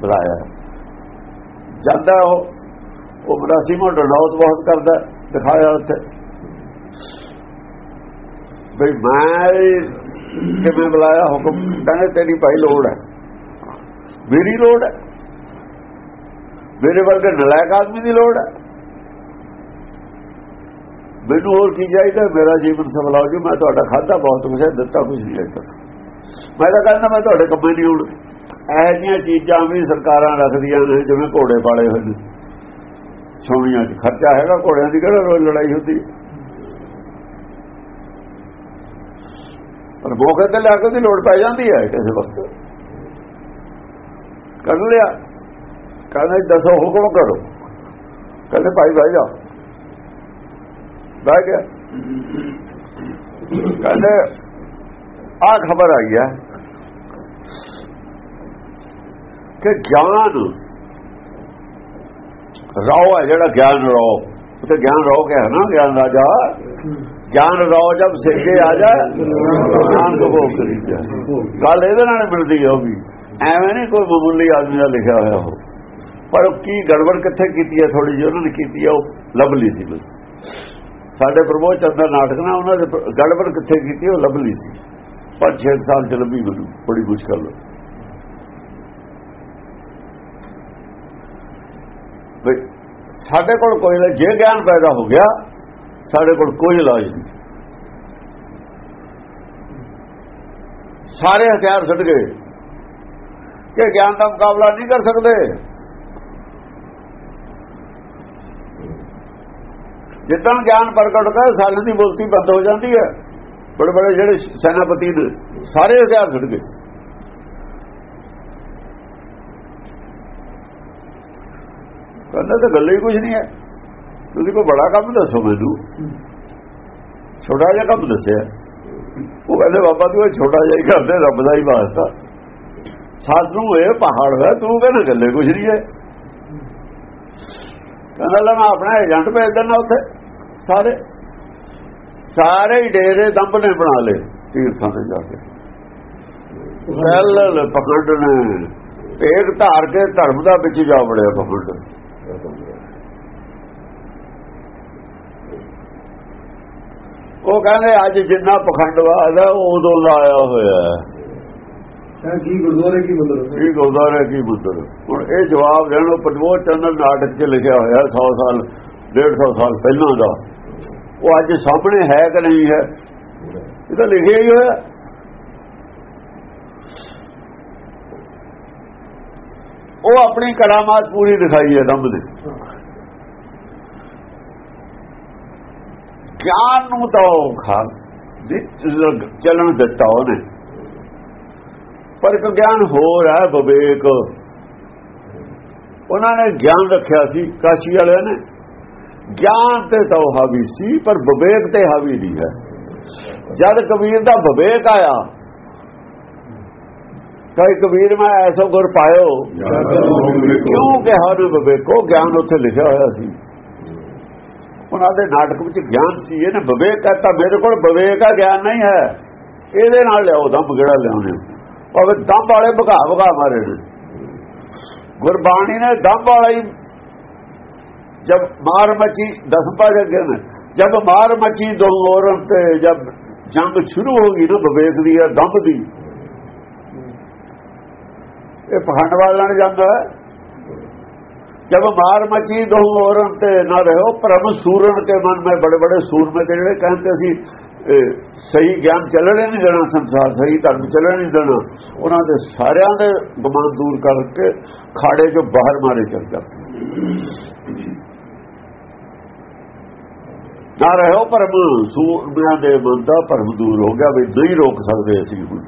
ਬੁਲਾਇਆ। ਜਾਂਦਾ ਉਹ ਉਹ ਬਰਾਸੀ ਮੋਟਰ ਨੌਤ ਬਹੁਤ ਕਰਦਾ, ਦਿਖਾਇਆ ਉੱਥੇ। ਬਈ ਮੈਂ ਕਿਵੇਂ ਬੁਲਾਇਆ ਹੁਕਮ, ਕਹਿੰਦੇ ਤੇਰੀ ਭਾਈ ਲੋੜ ਹੈ। ਮੇਰੀ ਲੋੜ ਹੈ। ਮੇਰੇ ਵਰਗੇ ਨਲਾਇਕ ਆਦਮੀ ਦੀ ਲੋੜ ਹੈ। ਮੈਨੂੰ ਹੋਰ ਕੀ ਚਾਹੀਦਾ? ਮੇਰਾ ਜੀਵਨ ਸਫਲਾਓ ਜੀ ਮੈਂ ਤੁਹਾਡਾ ਖਾਦਾ ਬਹੁਤ ਕੁਝ ਦਿੱਤਾ ਕੁਝ ਨਹੀਂ ਹੈ। ਮੈਂ ਤਾਂ ਕਹਿੰਦਾ ਮੈਂ ਤੁਹਾਡੇ ਕੰਮੇ ਨਹੀਂ ਹੁਣ ਇਹ ਜੀਆਂ ਚੀਜ਼ਾਂ ਵੀ ਸਰਕਾਰਾਂ ਰੱਖਦੀਆਂ ਨੇ, ਜਿਵੇਂ ਘੋੜੇ ਪਾਲੇ ਹੋਏ ਨੇ। ਛੋਣੀਆਂ 'ਚ ਖਰਚਾ ਹੈਗਾ, ਘੋੜਿਆਂ ਦੀ ਕਿਹੜਾ ਰੋਜ਼ ਲੜਾਈ ਹੁੰਦੀ ਪਰ ਮੌਕੇ ਤੇ ਲਿਆ ਕੇ ਉਹਦੀ ਲੋੜ ਪੈ ਜਾਂਦੀ ਹੈ ਕਿਸੇ ਵਕਤ। ਕਰ ਲਿਆ। ਕਹਿੰਦੇ ਦੱਸੋ ਹੁਕਮ ਕਰੋ। ਕਹਿੰਦੇ ਭਾਈ ਭਾਈ ਜਾ। ਬਹਿ ਗਿਆ। ਕਹਿੰਦੇ ਆ ਖਬਰ ਆਈ ਹੈ ਕਿ ਗਿਆਨ ਰਾਓ ਹੈ ਜਿਹੜਾ ਗਿਆਨ ਰਾਓ। ਉੱਥੇ ਗਿਆਨ ਰਾਓ ਕਿਹਾ ਨਾ, ਗਿਆਨ ਰਾਜਾ ਗਿਆਨ ਰਾਓ ਜਦ ਸਿੱਖੇ ਆ ਜਾ, ਗਿਆਨ ਕੋ ਕਰੀ ਜਾ। ਗੱਲ ਇਹਦੇ ਨਾਲ ਮਿਲਦੀ ਹੈ ਐਵੇਂ ਨਹੀਂ ਕੋਈ ਮਾਮੂਲੀ ਆਦਮੀ ਦਾ ਲਿਖਿਆ ਹੋਇਆ ਹੋ ਪਰ ਕੀ ਗੜਬੜ ਕਿੱਥੇ ਕੀਤੀ ਹੈ ਥੋੜੀ ਜਿਹੀ ਉਹਨਾਂ ਨੇ ਕੀਤੀ ਹੈ ਉਹ ਲੱਭ ਲਈ ਸੀ ਸਾਡੇ ਪ੍ਰਭੂ ਚੰਦਰ ਨਾਟਕ ਨਾਲ ਉਹਨਾਂ ਦੇ ਗੜਬੜ ਕਿੱਥੇ ਕੀਤੀ, ਉਹ ਲੱਭ ਲਈ ਸੀ। ਪਰ 6 ਸਾਲ ਚ ਲੱਭੀ ਮੈਨੂੰ, ਬੜੀ ਮੁਸ਼ਕਲ ਬਈ ਸਾਡੇ ਕੋਲ ਕੋਈ ਨਾ ਜੇ ਗਿਆਨ ਪੈਦਾ ਹੋ ਗਿਆ, ਸਾਡੇ ਕੋਲ ਕੋਈ ਇਲਾਜ ਨਹੀਂ। ਸਾਰੇ ਹਥਿਆਰ ਛੱਡ ਗਏ। ਕਿ ਗਿਆਨ ਦਾ ਮੁਕਾਬਲਾ ਨਹੀਂ ਕਰ ਸਕਦੇ। ਜਿੱਦਾਂ ਗਿਆਨ ਪ੍ਰਗਟ ਹੁੰਦਾ ਸਾਲਾਂ ਦੀ ਬੋਲਤੀ ਬੰਦ ਹੋ ਜਾਂਦੀ ਹੈ। ਬੜੇ ਬੜੇ ਜਿਹੜੇ ਸੈਨਾਪਤੀ ਨੇ, ਸਾਰੇ ਹਥਿਆਰ ਛੱਡ ਗਏ। ਕਹਿੰਦਾ ਤਾਂ ਗੱਲ ਹੀ ਕੁਝ ਨਹੀਂ ਹੈ। ਤੁਸੀਂ ਕੋਈ ਬੜਾ ਕੰਮ ਦੱਸੋ ਮੈਨੂੰ। ਛੋਟਾ ਜਿਹਾ ਕੰਮ ਦੱਸਿਆ। ਉਹ ਕਹਿੰਦੇ ਬਾਬਾ ਤੂੰ ਇਹ ਛੋਟਾ ਜਿਹਾ ਹੀ ਕਰਦੇ ਰੱਬ ਦਾ ਹੀ ਵਾਸਤਾ। ਸਾਧੂ ਇਹ ਪਹਾੜ ਹੈ ਤੂੰ ਕਹਿੰਦਾ ਗੱਲੇ ਕੁਝ ਨਹੀਂ ਹੈ। ਕਹਿੰਦਾ ਲੈ ਮੈਂ ਆਪਣਾ ਏਜੰਟ ਭੇਜ ਦਿੰਦਾ ਉੱਥੇ ਸਾਰੇ। ਸਾਰੇ ਹੀ ਡੇਰੇ ਦੰਬ ਨੇ ਬਣਾ ਲਏ ਤੀਰਥਾਂ ਤੇ ਜਾ ਕੇ। ਪਹਿਲ ਪਕੜ ਨੇ ਇੱਕ ਧਾਰ ਕੇ ਧਰਮ ਦਾ ਵਿੱਚ ਜਾ ਵੜਿਆ ਪਕੜ ਉਹ ਕਹਿੰਦੇ ਅੱਜ ਜਿੰਨਾ ਪਖੰਡਵਾਦ ਹੈ ਉਹ ਉਦੋਂ ਲਾਇਆ ਹੋਇਆ ਹੈ। ਕੀ ਗੁਰਦੁਆਰੇ ਕੀ ਮੰਦਰ ਕੀ ਗੁਰਦਾਰੇ ਕੀ ਬੁੱਧਰ ਹੁਣ ਇਹ ਜਵਾਬ ਦੇਣੋ ਪਟਵੋ ਚੰਦਰ ਨਾਟਕ 'ਚ ਲਿਖਿਆ ਹੋਇਆ 100 ਸਾਲ 150 ਸਾਲ ਪਹਿਲਾਂ ਦਾ। ਉਹ ਅੱਜ ਸਾਹਮਣੇ ਹੈ ਕਿ ਨਹੀਂ ਹੈ? ਇਹ ਤਾਂ ਲਿਖਿਆ ਹੀ ਹੋਇਆ। ਉਹ ਆਪਣੀ ਕਰਾਮਾਤ ਪੂਰੀ ਦਿਖਾਈ ਹੈ ਦੰਬ ਨੇ ਗਿਆਨ ਨੂੰ ਤਾਂ ਉਹ ਖਾ ਦਿੱਤਾ ਉਹਨੇ। ਪਰ ਇੱਕ ਗਿਆਨ ਹੋਰ ਹੈ ਵਿਵੇਕ। ਉਹਨਾਂ ਨੇ ਗਿਆਨ ਰੱਖਿਆ ਸੀ ਕਾਸ਼ੀ ਵਾਲਿਆਂ ਨੇ। ਗਿਆਨ ਤੇ ਤਾਂ ਉਹ ਹਾਵੀ ਸੀ, ਪਰ ਵਿਵੇਕ ਤੇ ਹਾਵੀ ਨਹੀਂ ਹੈ। ਜਦ ਕਬੀਰ ਦਾ ਵਿਵੇਕ ਆਇਆ ਕਈ ਕਬੀਰ ਮੈਂ ਐਸੋ ਗੁਰ ਪਾਇਓ। ਕਿਉਂ ਕਿਹਾ ਉਹਨੇ ਵਿਵੇਕੋ? ਗਿਆਨ ਉੱਥੇ ਲਿਖਿਆ ਹੋਇਆ ਸੀ। ਉਹਨਾਂ ਦੇ ਨਾਟਕ ਵਿੱਚ ਗਿਆਨ ਸੀ, ਇਹਨੇ ਵਿਵੇਕ ਕਹਤਾ, ਮੇਰੇ ਕੋਲ ਵਿਵੇਕ ਆ, ਗਿਆਨ ਨਹੀਂ ਹੈ। ਇਹਦੇ ਨਾਲ ਲਿਆਓ ਦੰਬ ਜਿਹੜਾ ਲਿਆਉਣੇ? ਭਾਵੇਂ ਦੰਬ ਵਾਲੇ ਭਗਾ ਭਗਾ ਮਾਰੇ ਨੇ। ਗੁਰਬਾਣੀ ਨੇ ਦੰਬ ਵਾਲਾ ਹੀ ਜਦ ਮਾਰ ਮਚੀ, ਦਸ ਪਾਜ ਅੱਗੇ ਨੇ। ਜਬ ਮਾਰ ਮਚੀ ਦੋ ਲੋਰਨ ਤੇ ਜਦ ਜੰਗ ਸ਼ੁਰੂ ਹੋ ਗਈ ਨਾ, ਵਿਵੇਕ ਦੀ ਹੈ ਦੰਬ ਦੀ। ਇਹ ਪਖੰਡ ਵਾਲਣ ਜਾਂਦਾ ਜਦ ਮਾਰ ਮਚੀ ਦੋ ਔਰਨ ਤੇ ਨਾ ਰਹੋ ਪ੍ਰਭ ਸੂਰਨ ਕੇ ਮਨ ਮੈਂ ਬੜੇ ਬੜੇ ਸੂਰਮੇ ਤੇ ਜਿਹੜੇ ਕਹਿੰਦੇ ਸੀ ਸਹੀ ਗਿਆਨ ਚੱਲਣ ਨਹੀਂ ਦੇਣਾ, ਸੰਸਾਰ ਸਹੀ ਧਰਮ ਚੱਲਣ ਨਹੀਂ ਦੇਣਾ, ਉਹਨਾਂ ਦੇ ਸਾਰਿਆਂ ਦੇ ਗਮਨ ਦੂਰ ਕਰਕੇ ਖਾੜੇ ਚੋਂ ਬਾਹਰ ਮਾਰੇ ਚੱਲ ਜਾ ਨਾ ਰਹੋ ਪਰਮ ਸੂਰਮਿਆਂ ਦੇ ਬੰਦਾ ਪਰਮ ਦੂਰ ਹੋ ਗਿਆ, ਵੀ ਨਹੀਂ ਰੋਕ ਸਕਦੇ ਅਸੀਂ ਹੁਣ।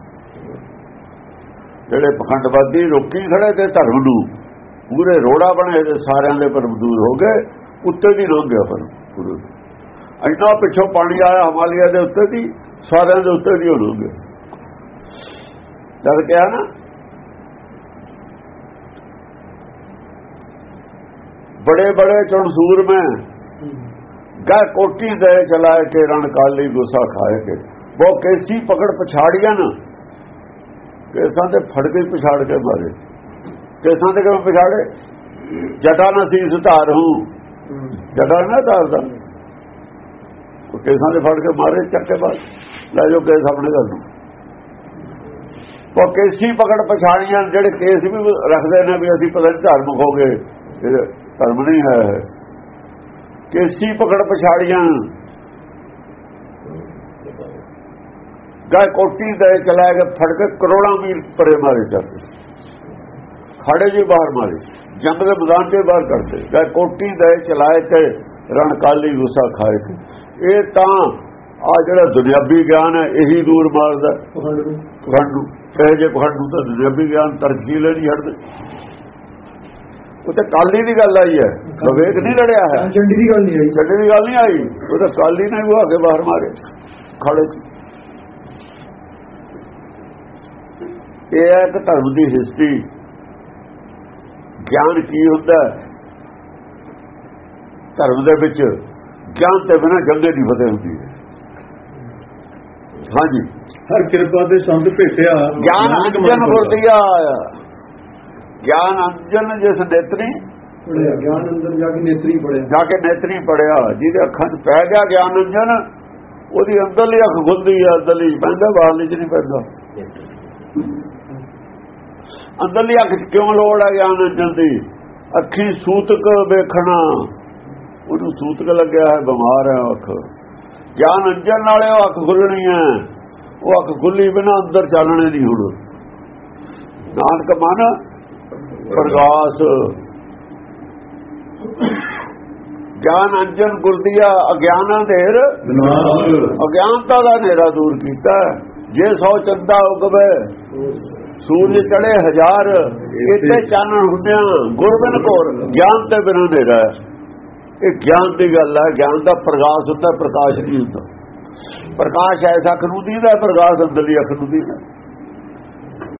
ਜਿਹੜੇ ਪਖੰਡਵਾਦੀ ਰੋਕੀ ਖੜੇ ਤੇ ਧਰਮ ਨੂੰ, ਪੂਰੇ ਰੋੜਾ ਬਣੇ ਤੇ ਸਾਰਿਆਂ ਦੇ ਪਰ ਦੂਰ ਹੋ ਗਏ, ਉੱਤੇ ਦੀ ਲੰਘ ਗਿਆ ਪਰ ਗੁਰੂ। ਇੰਨਾ ਪਿੱਛੋਂ ਪਾਣੀ ਆਇਆ ਹਿਮਾਲਿਆ ਦੇ ਉੱਤੇ ਦੀ, ਸਾਰਿਆਂ ਦੇ ਉੱਤੇ ਦੀ ਹੋ ਗਏ ਜਦ ਕਿਹਾ ਨਾ, ਬੜੇ ਬੜੇ ਚਣਸੂਰ ਮੈਂ ਗਾ ਕੋਟੀ ਦੇ ਚਲਾਏ ਕੇ ਰਣ ਕਾਲੀ ਗੁੱਸਾ ਖਾਏ ਕੇ। ਉਹ ਕੈਸੀ ਪਕੜ ਪਛਾੜੀਆਂ ਨਾ। ਕੇਸਾਂ ਤੇ ਫੜ ਕੇ ਪਛਾੜ ਕੇ ਮਾਰੇ। ਕੇਸਾਂ ਤੇ ਕਿਵੇਂ ਪਛਾੜੇ? ਜਟਾ ਨਾ ਸੀ ਸੁਧਾਰ ਹੂੰ ਜਟਾ ਨਾ ਧਾਰਦਾ ਉਹ ਕੇਸਾਂ ਦੇ ਫੜ ਕੇ ਮਾਰੇ ਚੱਕੇ ਬਾਅਦ। ਲੈ ਜੋ ਕੇਸ ਆਪਣੇ ਘਰ ਨੂੰ। ਉਹ ਕੇਸੀ ਪਕੜ ਪਛਾੜੀਆਂ ਜਿਹੜੇ ਕੇਸ ਵੀ ਰੱਖਦੇ ਨੇ ਵੀ ਅਸੀਂ ਪਤਾ ਨਹੀਂ ਧਾਰਮਿਕ ਹੋ ਗਏ। ਧਰਮ ਨਹੀਂ ਹੈ ਕੇਸੀ ਪਕੜ ਪਛਾੜੀਆਂ ਗਾਇ ਕੋਟੀ ਦੇ ਚਲਾ ਕੇ ਫੜ ਕੇ ਕਰੋੜਾਂ ਵੀਰ ਪਰੇ ਮਾਰੇ ਜਾਂਦੇ। ਖਾੜੇ ਜੀ ਬਾਹਰ ਮਾਰੇ। ਜੰਗ ਦੇ ਮੈਦਾਨ ਤੇ ਬਾਹਰ ਕਰਦੇ। ਗਾਇ ਕੋਟੀ ਦੇ ਚਲਾਏ ਤੇ ਰਣ ਕਾਲੀ ਗੁੱਸਾ ਖਾਏ ਤੇ। ਇਹ ਤਾਂ ਆ ਜਿਹੜਾ ਦੁਨਿਆਵੀ ਗਿਆਨ ਹੈ ਇਹੀ ਦੂਰ ਮਾਰਦਾ ਪਖੰਡ ਨੂੰ ਕਹੇ ਜੇ ਪਖੰਡ ਨੂੰ ਤਾਂ ਦੁਨਿਆਵੀ ਗਿਆਨ ਤਰਜੀਹ ਨਹੀਂ ਹਟਦੇ। ਉਹ ਤਾਂ ਕਾਲੀ ਦੀ ਗੱਲ ਆਈ ਹੈ। ਵਿਵੇਕ ਨਹੀਂ ਲੜਿਆ ਹੈ। ਚੰਡੀ ਦੀ ਗੱਲ ਨਹੀਂ ਆਈ। ਛੱਡੇ ਦੀ ਗੱਲ ਨਹੀਂ ਆਈ। ਉਹ ਤਾਂ ਕਾਲੀ ਨੇ ਉਹ ਕੇ ਬਾਹਰ ਮਾਰੇ। ਖੜੇ ਚ ਇਹ ਹੈ ਕਿ ਧਰਮ ਦੀ ਹਿਸਟਰੀ ਗਿਆਨ ਕੀ ਹੁੰਦਾ? ਧਰਮ ਦੇ ਵਿੱਚ ਗਿਆਨ ਤੇ ਬਿਨਾਂ ਜੰਗੇ ਦੀ ਫਤਿਹ ਹੁੰਦੀ ਹੈ। ਹਾਂਜੀ। ਹਰ ਕਿਰਪਾ ਤੇ ਸੰਤ ਭੇਟਿਆ। ਗਿਆਨ ਅੰਜਨ। ਗੁਰਦੀਆ ਗਿਆਨ ਅੰਜਨ ਜਿਸ ਨੇਤਰੀ ਪੜਿਆ ਗਿਆਨ ਅੰਦਰ ਜਾ ਕੇ ਨੇਤਰੀ ਪੜਿਆ। ਜਾ ਕੇ ਨੇਤਰੀ ਪੜਿਆ ਜਿਹਦੇ ਅੱਖਾਂ 'ਚ ਪੈ ਗਿਆ ਗਿਆਨ ਅੰਜਨ ਉਹਦੀ ਅੰਦਰਲੀ ਅੱਖ ਖੁੱਲਦੀ ਹੈ ਅੰਦਰਲੀ ਪੈਂਦਾ ਬਾਹਰਲੀ 'ਚ ਨਹੀਂ ਪੈਂਦਾ। ਅੰਦਰਲੀ ਅੱਖ 'ਚ ਕਿਉਂ ਲੋੜ ਹੈ ਗਿਆਨ ਅੰਜਨ ਦੀ? ਅੱਖੀ ਸੂਤਕ ਵੇਖਣਾ। ਉਹਨੂੰ ਸੂਤਕ ਲੱਗਿਆ ਹੈ ਬਿਮਾਰ ਹੈ ਅੱਖ। ਗਿਆਨ ਅੰਜਨ ਨਾਲੇ ਉਹ ਅੱਖ ਖੁੱਲਣੀ ਹੈ। ਉਹ ਅੱਖ ਖੁੱਲੀ ਬਿਨਾ ਅੰਦਰ ਚਾਨਣੇ ਦੀ ਹੁਣ। ਨਾਨਕ ਮਨ ਪ੍ਰਗਾਸ। ਗਿਆਨ ਅੰਜਨ ਗੁਰਦੀਆ ਅਗਿਆਨਾਂ ਦੇਰ ਅਗਿਆਨਤਾ ਦਾ ਹਨੇਰਾ ਦੂਰ ਕੀਤਾ। ਜੇ ਸੌ ਚੰਦਾ ਉਗਵੇ ਸੂਰਜ ਚੜੇ ਹਜ਼ਾਰ ਇੱਥੇ ਚਾਨਣ ਹੁੰਦਿਆਂ ਗੁਰਬਨ ਕੋਰ ਗਿਆਨ ਤੇ ਬਿਨਾਂ ਹਨੇਰਾ ਹੈ। ਇਹ ਗਿਆਨ ਦੀ ਗੱਲ ਹੈ ਗਿਆਨ ਦਾ ਪ੍ਰਕਾਸ਼ ਹੁੰਦਾ ਪ੍ਰਕਾਸ਼ ਨਹੀਂ ਹੁੰਦਾ ਪ੍ਰਕਾਸ਼ ਐਸਾ ਅੱਖ ਨੂੰ ਦੀਦਾ ਪ੍ਰਕਾਸ਼ ਅੰਦਰਲੀ ਅੱਖ ਨੂੰ ਦੀਦਾ